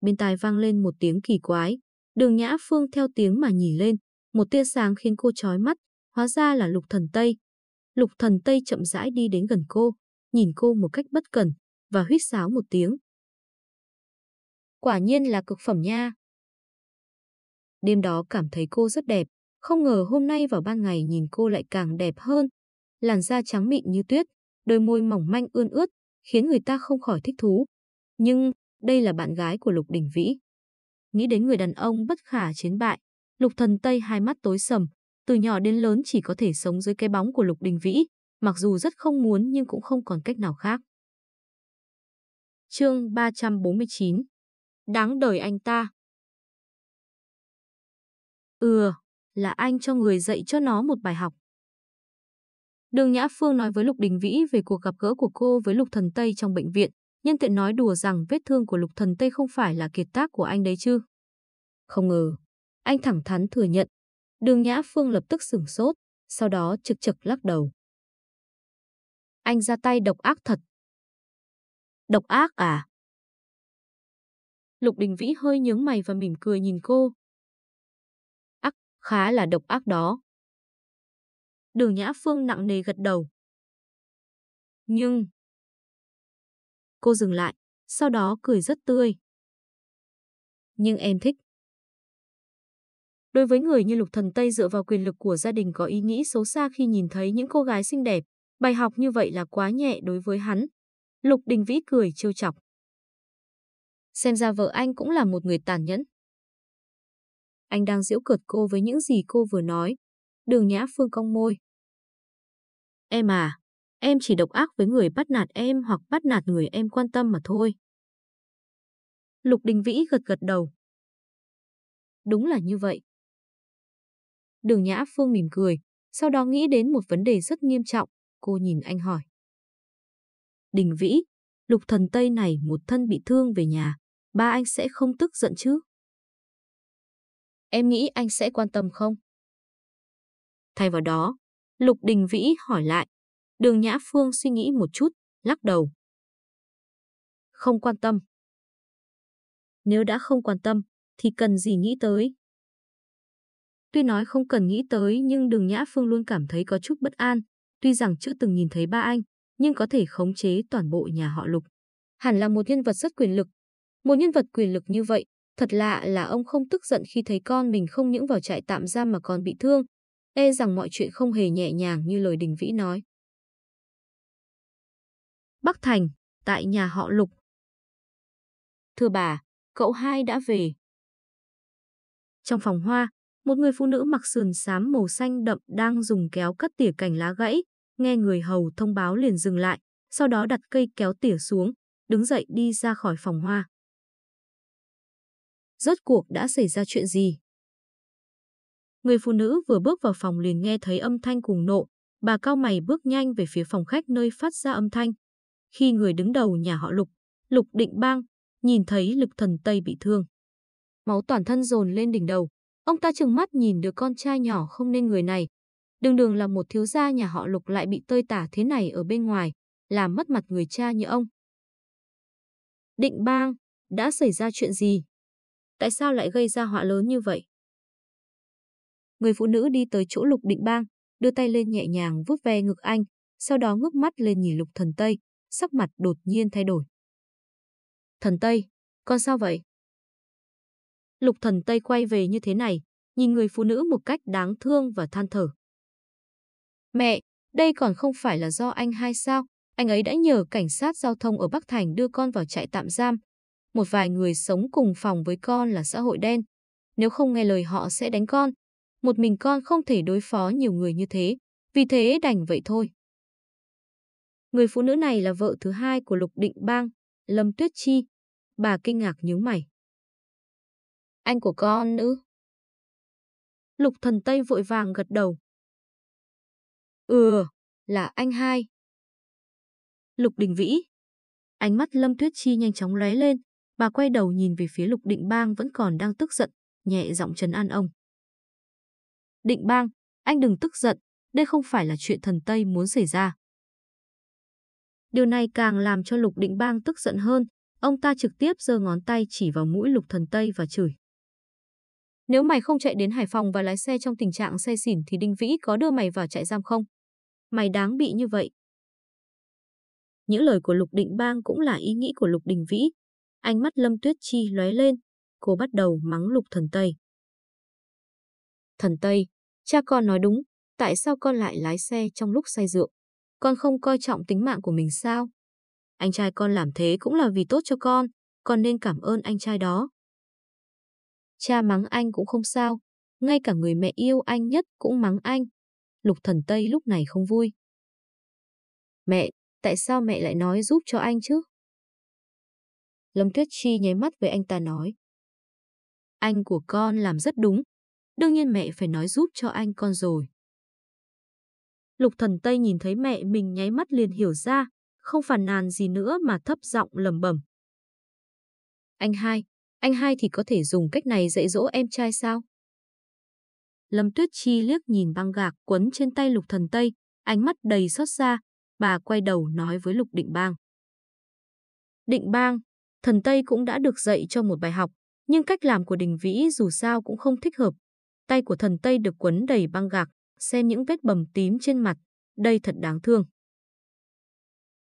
[SPEAKER 1] Bên tai vang lên một tiếng kỳ quái, đường Nhã Phương theo tiếng mà nhìn lên, một tia sáng khiến cô chói mắt, hóa ra là Lục Thần Tây. Lục Thần Tây chậm rãi đi đến gần cô, nhìn cô một cách bất cần, và huýt sáo một tiếng. Quả nhiên là cực phẩm nha. Đêm đó cảm thấy cô rất đẹp, không ngờ hôm nay vào ban ngày nhìn cô lại càng đẹp hơn. Làn da trắng mịn như tuyết, đôi môi mỏng manh ươn ướt, khiến người ta không khỏi thích thú. Nhưng, đây là bạn gái của Lục Đình Vĩ. Nghĩ đến người đàn ông bất khả chiến bại, Lục Thần Tây hai mắt tối sầm, từ nhỏ đến lớn chỉ có thể sống dưới cái bóng của Lục Đình Vĩ, mặc dù rất không muốn nhưng cũng không còn cách nào khác. Chương 349 Đáng đời anh ta Ừ, là anh cho người dạy cho nó một bài học. Đường Nhã Phương nói với Lục Đình Vĩ về cuộc gặp gỡ của cô với Lục Thần Tây trong bệnh viện, nhân tiện nói đùa rằng vết thương của Lục Thần Tây không phải là kiệt tác của anh đấy chứ. Không ngờ, anh thẳng thắn thừa nhận. Đường Nhã Phương lập tức sửng sốt, sau đó trực trực lắc đầu. Anh ra tay độc ác thật. Độc ác à? Lục Đình Vĩ hơi nhướng mày và mỉm cười nhìn cô. Ác, khá là độc ác đó. Đường Nhã Phương nặng nề gật đầu. Nhưng... Cô dừng lại, sau đó cười rất tươi. Nhưng em thích. Đối với người như Lục Thần Tây dựa vào quyền lực của gia đình có ý nghĩ xấu xa khi nhìn thấy những cô gái xinh đẹp, bài học như vậy là quá nhẹ đối với hắn. Lục Đình Vĩ cười trêu chọc. Xem ra vợ anh cũng là một người tàn nhẫn. Anh đang giễu cợt cô với những gì cô vừa nói, Đường Nhã Phương cong môi. Em à, em chỉ độc ác với người bắt nạt em hoặc bắt nạt người em quan tâm mà thôi. Lục Đình Vĩ gật gật đầu. Đúng là như vậy. Đường Nhã Phương mỉm cười, sau đó nghĩ đến một vấn đề rất nghiêm trọng, cô nhìn anh hỏi. Đình Vĩ, Lục Thần Tây này một thân bị thương về nhà, ba anh sẽ không tức giận chứ? Em nghĩ anh sẽ quan tâm không? Thay vào đó, Lục Đình Vĩ hỏi lại. Đường Nhã Phương suy nghĩ một chút, lắc đầu. Không quan tâm. Nếu đã không quan tâm, thì cần gì nghĩ tới? Tuy nói không cần nghĩ tới nhưng đường Nhã Phương luôn cảm thấy có chút bất an. Tuy rằng chưa từng nhìn thấy ba anh, nhưng có thể khống chế toàn bộ nhà họ Lục. Hẳn là một nhân vật rất quyền lực. Một nhân vật quyền lực như vậy, thật lạ là ông không tức giận khi thấy con mình không những vào trại tạm giam mà còn bị thương, e rằng mọi chuyện không hề nhẹ nhàng như lời Đình Vĩ nói. Bắc Thành, tại nhà họ Lục. Thưa bà, cậu hai đã về. Trong phòng hoa, một người phụ nữ mặc sườn xám màu xanh đậm đang dùng kéo cắt tỉa cành lá gãy, nghe người hầu thông báo liền dừng lại, sau đó đặt cây kéo tỉa xuống, đứng dậy đi ra khỏi phòng hoa. Rốt cuộc đã xảy ra chuyện gì? Người phụ nữ vừa bước vào phòng liền nghe thấy âm thanh cùng nộ, bà cao mày bước nhanh về phía phòng khách nơi phát ra âm thanh. Khi người đứng đầu nhà họ Lục, Lục Định Bang, nhìn thấy lực thần Tây bị thương. Máu toàn thân dồn lên đỉnh đầu, ông ta trừng mắt nhìn đứa con trai nhỏ không nên người này. Đường đường là một thiếu gia nhà họ Lục lại bị tơi tả thế này ở bên ngoài, làm mất mặt người cha như ông. Định Bang, đã xảy ra chuyện gì? Tại sao lại gây ra họa lớn như vậy? Người phụ nữ đi tới chỗ Lục Định Bang, đưa tay lên nhẹ nhàng vuốt ve ngực anh, sau đó ngước mắt lên nhìn Lục Thần Tây, sắc mặt đột nhiên thay đổi. Thần Tây, con sao vậy? Lục Thần Tây quay về như thế này, nhìn người phụ nữ một cách đáng thương và than thở. Mẹ, đây còn không phải là do anh hay sao? Anh ấy đã nhờ cảnh sát giao thông ở Bắc Thành đưa con vào trại tạm giam. Một vài người sống cùng phòng với con là xã hội đen. Nếu không nghe lời họ sẽ đánh con. Một mình con không thể đối phó nhiều người như thế. Vì thế đành vậy thôi. Người phụ nữ này là vợ thứ hai của Lục Định Bang, Lâm Tuyết Chi. Bà kinh ngạc nhướng mày. Anh của con nữ. Lục thần Tây vội vàng gật đầu. Ừ, là anh hai. Lục Đình Vĩ. Ánh mắt Lâm Tuyết Chi nhanh chóng lóe lên, bà quay đầu nhìn về phía Lục Định Bang vẫn còn đang tức giận, nhẹ giọng trấn an ông. Định Bang, anh đừng tức giận, đây không phải là chuyện thần Tây muốn xảy ra. Điều này càng làm cho Lục Định Bang tức giận hơn, ông ta trực tiếp giơ ngón tay chỉ vào mũi Lục Thần Tây và chửi. Nếu mày không chạy đến Hải Phòng và lái xe trong tình trạng say xỉn thì Đinh Vĩ có đưa mày vào trại giam không? Mày đáng bị như vậy. Những lời của Lục Định Bang cũng là ý nghĩ của Lục Đình Vĩ. Ánh mắt Lâm Tuyết Chi lóe lên, cô bắt đầu mắng Lục Thần Tây. Thần Tây, cha con nói đúng, tại sao con lại lái xe trong lúc say rượu? Con không coi trọng tính mạng của mình sao? Anh trai con làm thế cũng là vì tốt cho con, con nên cảm ơn anh trai đó. Cha mắng anh cũng không sao, ngay cả người mẹ yêu anh nhất cũng mắng anh. Lục Thần Tây lúc này không vui. Mẹ, tại sao mẹ lại nói giúp cho anh chứ? Lâm Tuyết Chi nháy mắt với anh ta nói. Anh của con làm rất đúng, đương nhiên mẹ phải nói giúp cho anh con rồi. Lục thần Tây nhìn thấy mẹ mình nháy mắt liền hiểu ra, không phản nàn gì nữa mà thấp giọng lầm bẩm. Anh hai, anh hai thì có thể dùng cách này dạy dỗ em trai sao? Lâm Tuyết Chi liếc nhìn băng gạc quấn trên tay Lục Thần Tây, ánh mắt đầy xót xa, bà quay đầu nói với Lục Định Bang. Định Bang, thần Tây cũng đã được dạy cho một bài học, nhưng cách làm của Đình Vĩ dù sao cũng không thích hợp. Tay của thần Tây được quấn đầy băng gạc, xem những vết bầm tím trên mặt, đây thật đáng thương.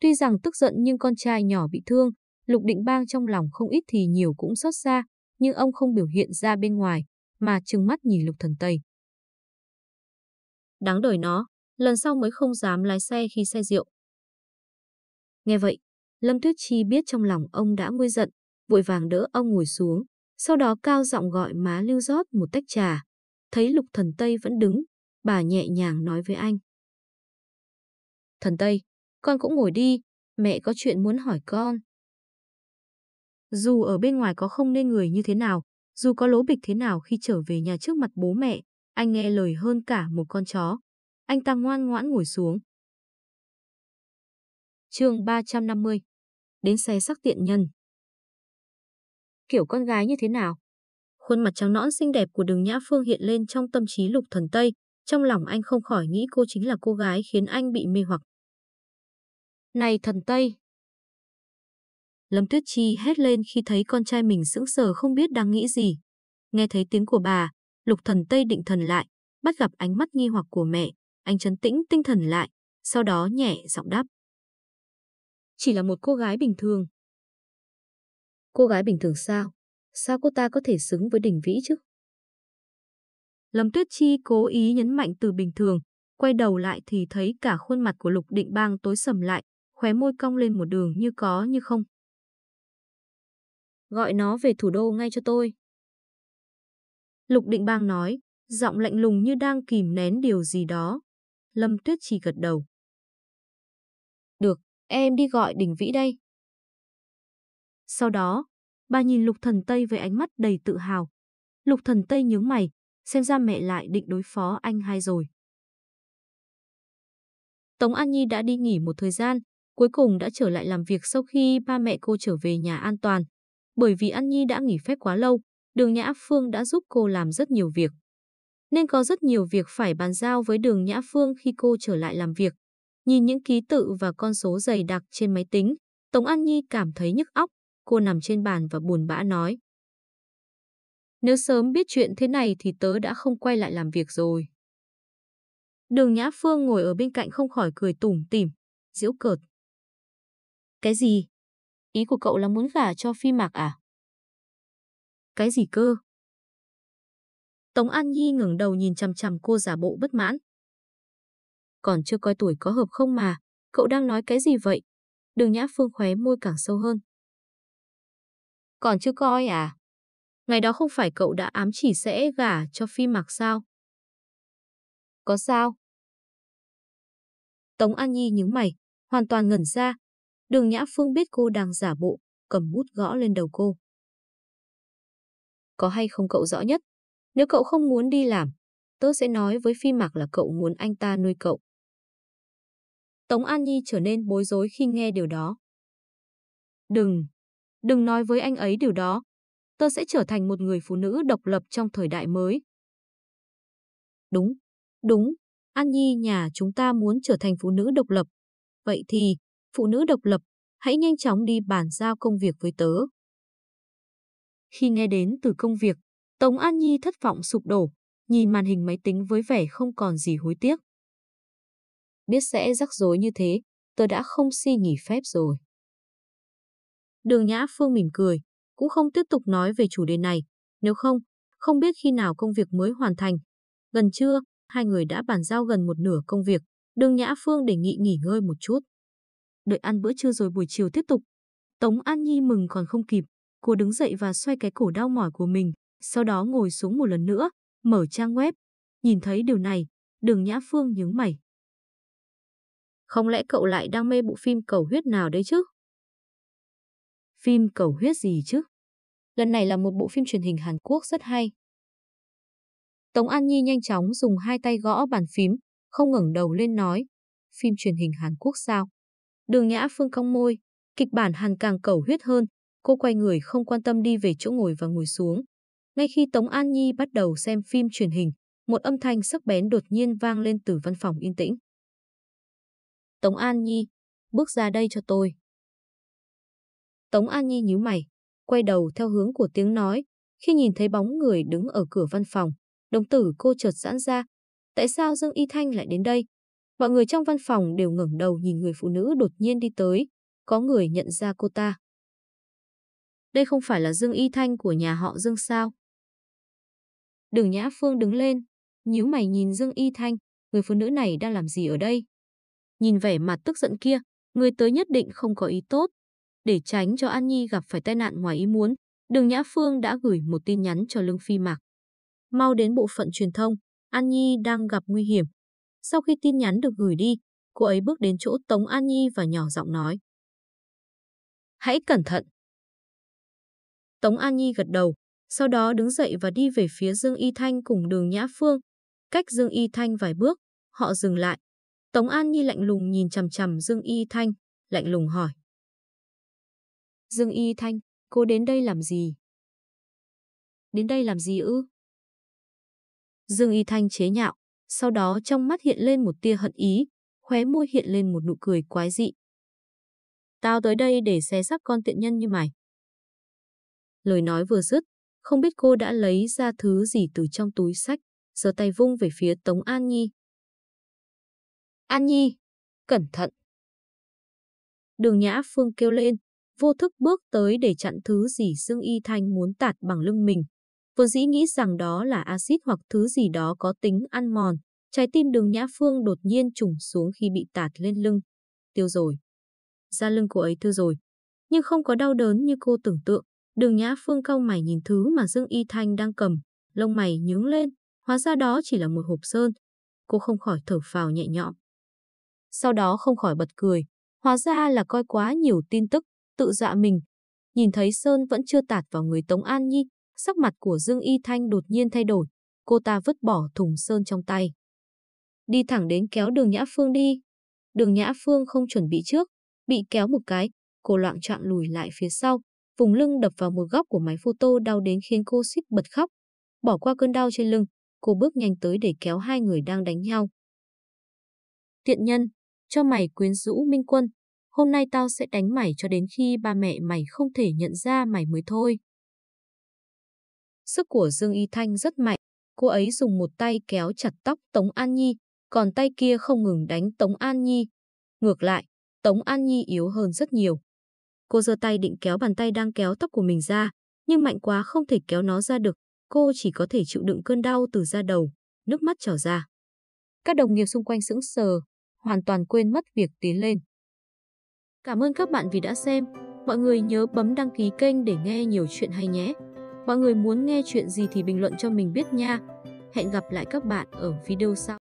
[SPEAKER 1] Tuy rằng tức giận nhưng con trai nhỏ bị thương, Lục Định Bang trong lòng không ít thì nhiều cũng xót xa, nhưng ông không biểu hiện ra bên ngoài, mà trừng mắt nhìn Lục Thần Tây. Đáng đời nó, lần sau mới không dám lái xe khi say rượu. Nghe vậy, Lâm Tuyết Chi biết trong lòng ông đã nguôi giận, vội vàng đỡ ông ngồi xuống, sau đó cao giọng gọi má lưu rót một tách trà. Thấy Lục Thần Tây vẫn đứng, bà nhẹ nhàng nói với anh. Thần Tây, con cũng ngồi đi, mẹ có chuyện muốn hỏi con. Dù ở bên ngoài có không nên người như thế nào, dù có lố bịch thế nào khi trở về nhà trước mặt bố mẹ, anh nghe lời hơn cả một con chó. Anh ta ngoan ngoãn ngồi xuống. chương 350 Đến xe sắc tiện nhân Kiểu con gái như thế nào? Khuôn mặt trắng nõn xinh đẹp của đường Nhã Phương hiện lên trong tâm trí lục thần Tây. Trong lòng anh không khỏi nghĩ cô chính là cô gái khiến anh bị mê hoặc. Này thần Tây! Lâm Tuyết Chi hét lên khi thấy con trai mình sững sờ không biết đang nghĩ gì. Nghe thấy tiếng của bà, lục thần Tây định thần lại, bắt gặp ánh mắt nghi hoặc của mẹ, anh trấn tĩnh tinh thần lại, sau đó nhẹ giọng đáp. Chỉ là một cô gái bình thường. Cô gái bình thường sao? Sao cô ta có thể xứng với đỉnh vĩ chứ? Lâm Tuyết Chi cố ý nhấn mạnh từ bình thường, quay đầu lại thì thấy cả khuôn mặt của Lục Định Bang tối sầm lại, khóe môi cong lên một đường như có như không. Gọi nó về thủ đô ngay cho tôi. Lục Định Bang nói, giọng lạnh lùng như đang kìm nén điều gì đó. Lâm Tuyết Chỉ gật đầu. Được, em đi gọi Đình Vĩ đây. Sau đó, bà nhìn Lục Thần Tây với ánh mắt đầy tự hào. Lục Thần Tây nhướng mày, xem ra mẹ lại định đối phó anh hai rồi. Tống An Nhi đã đi nghỉ một thời gian, cuối cùng đã trở lại làm việc sau khi ba mẹ cô trở về nhà an toàn. Bởi vì An Nhi đã nghỉ phép quá lâu, Đường Nhã Phương đã giúp cô làm rất nhiều việc. Nên có rất nhiều việc phải bàn giao với Đường Nhã Phương khi cô trở lại làm việc. Nhìn những ký tự và con số dày đặc trên máy tính, Tống An Nhi cảm thấy nhức óc. Cô nằm trên bàn và buồn bã nói. Nếu sớm biết chuyện thế này thì tớ đã không quay lại làm việc rồi. Đường Nhã Phương ngồi ở bên cạnh không khỏi cười tủm tỉm, giễu cợt. Cái gì? Ý của cậu là muốn gả cho phi mạc à? Cái gì cơ? Tống An Nhi ngẩng đầu nhìn chằm chằm cô giả bộ bất mãn. Còn chưa coi tuổi có hợp không mà, cậu đang nói cái gì vậy? Đường Nhã Phương khóe môi càng sâu hơn. Còn chưa coi à? Ngày đó không phải cậu đã ám chỉ sẽ gả cho phi mạc sao? Có sao? Tống An Nhi nhướng mày, hoàn toàn ngẩn ra. Đường Nhã Phương biết cô đang giả bộ, cầm bút gõ lên đầu cô. Có hay không cậu rõ nhất? Nếu cậu không muốn đi làm, tớ sẽ nói với Phi Mạc là cậu muốn anh ta nuôi cậu. Tống An Nhi trở nên bối rối khi nghe điều đó. Đừng, đừng nói với anh ấy điều đó. Tớ sẽ trở thành một người phụ nữ độc lập trong thời đại mới. Đúng, đúng, An Nhi nhà chúng ta muốn trở thành phụ nữ độc lập. Vậy thì, phụ nữ độc lập, hãy nhanh chóng đi bàn giao công việc với tớ. Khi nghe đến từ công việc, Tống An Nhi thất vọng sụp đổ, nhìn màn hình máy tính với vẻ không còn gì hối tiếc. Biết sẽ rắc rối như thế, tớ đã không si nghỉ phép rồi. Đường Nhã Phương mỉm cười, cũng không tiếp tục nói về chủ đề này, nếu không, không biết khi nào công việc mới hoàn thành. Gần trưa, hai người đã bàn giao gần một nửa công việc, đường Nhã Phương đề nghị nghỉ ngơi một chút. Đợi ăn bữa trưa rồi buổi chiều tiếp tục. Tống An Nhi mừng còn không kịp, cô đứng dậy và xoay cái cổ đau mỏi của mình, sau đó ngồi xuống một lần nữa, mở trang web. Nhìn thấy điều này, đường Nhã Phương nhướng mày. Không lẽ cậu lại đang mê bộ phim cầu huyết nào đấy chứ? Phim cầu huyết gì chứ? Lần này là một bộ phim truyền hình Hàn Quốc rất hay. Tống An Nhi nhanh chóng dùng hai tay gõ bàn phím, không ngẩng đầu lên nói. Phim truyền hình Hàn Quốc sao? Đường Nhã Phương cong môi, kịch bản Hàn càng cầu huyết hơn. Cô quay người không quan tâm đi về chỗ ngồi và ngồi xuống. Ngay khi Tống An Nhi bắt đầu xem phim truyền hình, một âm thanh sắc bén đột nhiên vang lên từ văn phòng yên tĩnh. Tống An Nhi, bước ra đây cho tôi. Tống An Nhi nhíu mày, quay đầu theo hướng của tiếng nói. Khi nhìn thấy bóng người đứng ở cửa văn phòng, đồng tử cô chợt giãn ra. Tại sao Dương Y Thanh lại đến đây? Mọi người trong văn phòng đều ngẩng đầu nhìn người phụ nữ đột nhiên đi tới. Có người nhận ra cô ta. Đây không phải là Dương Y Thanh của nhà họ Dương sao? Đường Nhã Phương đứng lên, nhíu mày nhìn Dương Y Thanh, người phụ nữ này đang làm gì ở đây? Nhìn vẻ mặt tức giận kia, người tới nhất định không có ý tốt. Để tránh cho An Nhi gặp phải tai nạn ngoài ý muốn, Đường Nhã Phương đã gửi một tin nhắn cho Lương Phi Mạc. Mau đến bộ phận truyền thông, An Nhi đang gặp nguy hiểm. Sau khi tin nhắn được gửi đi, cô ấy bước đến chỗ Tống An Nhi và nhỏ giọng nói. Hãy cẩn thận. Tống An Nhi gật đầu, sau đó đứng dậy và đi về phía Dương Y Thanh cùng đường Nhã Phương. Cách Dương Y Thanh vài bước, họ dừng lại. Tống An Nhi lạnh lùng nhìn chằm chằm Dương Y Thanh, lạnh lùng hỏi. Dương Y Thanh, cô đến đây làm gì? Đến đây làm gì ư? Dương Y Thanh chế nhạo, sau đó trong mắt hiện lên một tia hận ý, khóe môi hiện lên một nụ cười quái dị. Tao tới đây để xé xác con tiện nhân như mày. Lời nói vừa dứt, không biết cô đã lấy ra thứ gì từ trong túi sách, giơ tay vung về phía Tống An Nhi. An Nhi, cẩn thận. Đường Nhã Phương kêu lên, vô thức bước tới để chặn thứ gì Dương Y Thanh muốn tạt bằng lưng mình. Vốn dĩ nghĩ rằng đó là axit hoặc thứ gì đó có tính ăn mòn, trái tim đường Nhã Phương đột nhiên trùng xuống khi bị tạt lên lưng. Tiêu rồi. Da lưng cô ấy thư rồi. Nhưng không có đau đớn như cô tưởng tượng. Đường Nhã Phương cau mày nhìn thứ mà Dương Y Thanh đang cầm, lông mày nhướng lên, hóa ra đó chỉ là một hộp sơn. Cô không khỏi thở phào nhẹ nhõm. Sau đó không khỏi bật cười, hóa ra là coi quá nhiều tin tức, tự dạ mình. Nhìn thấy sơn vẫn chưa tạt vào người Tống An Nhi, sắc mặt của Dương Y Thanh đột nhiên thay đổi. cô ta vứt bỏ thùng sơn trong tay. Đi thẳng đến kéo đường Nhã Phương đi. Đường Nhã Phương không chuẩn bị trước, bị kéo một cái, cô loạn trọng lùi lại phía sau, vùng lưng đập vào một góc của máy photo đau đến khiến cô suýt bật khóc. Bỏ qua cơn đau trên lưng, cô bước nhanh tới để kéo hai người đang đánh nhau. Tiện nhân, cho mày quyến rũ Minh Quân, hôm nay tao sẽ đánh mày cho đến khi ba mẹ mày không thể nhận ra mày mới thôi. Sức của Dương Y Thanh rất mạnh, cô ấy dùng một tay kéo chặt tóc Tống An Nhi, còn tay kia không ngừng đánh Tống An Nhi. Ngược lại, Tống An Nhi yếu hơn rất nhiều. Cô giơ tay định kéo bàn tay đang kéo tóc của mình ra, nhưng mạnh quá không thể kéo nó ra được. Cô chỉ có thể chịu đựng cơn đau từ da đầu, nước mắt trào ra. Các đồng nghiệp xung quanh sững sờ, hoàn toàn quên mất việc tiến lên. Cảm ơn các bạn vì đã xem. Mọi người nhớ bấm đăng ký kênh để nghe nhiều chuyện hay nhé. Mọi người muốn nghe chuyện gì thì bình luận cho mình biết nha. Hẹn gặp lại các bạn ở video sau.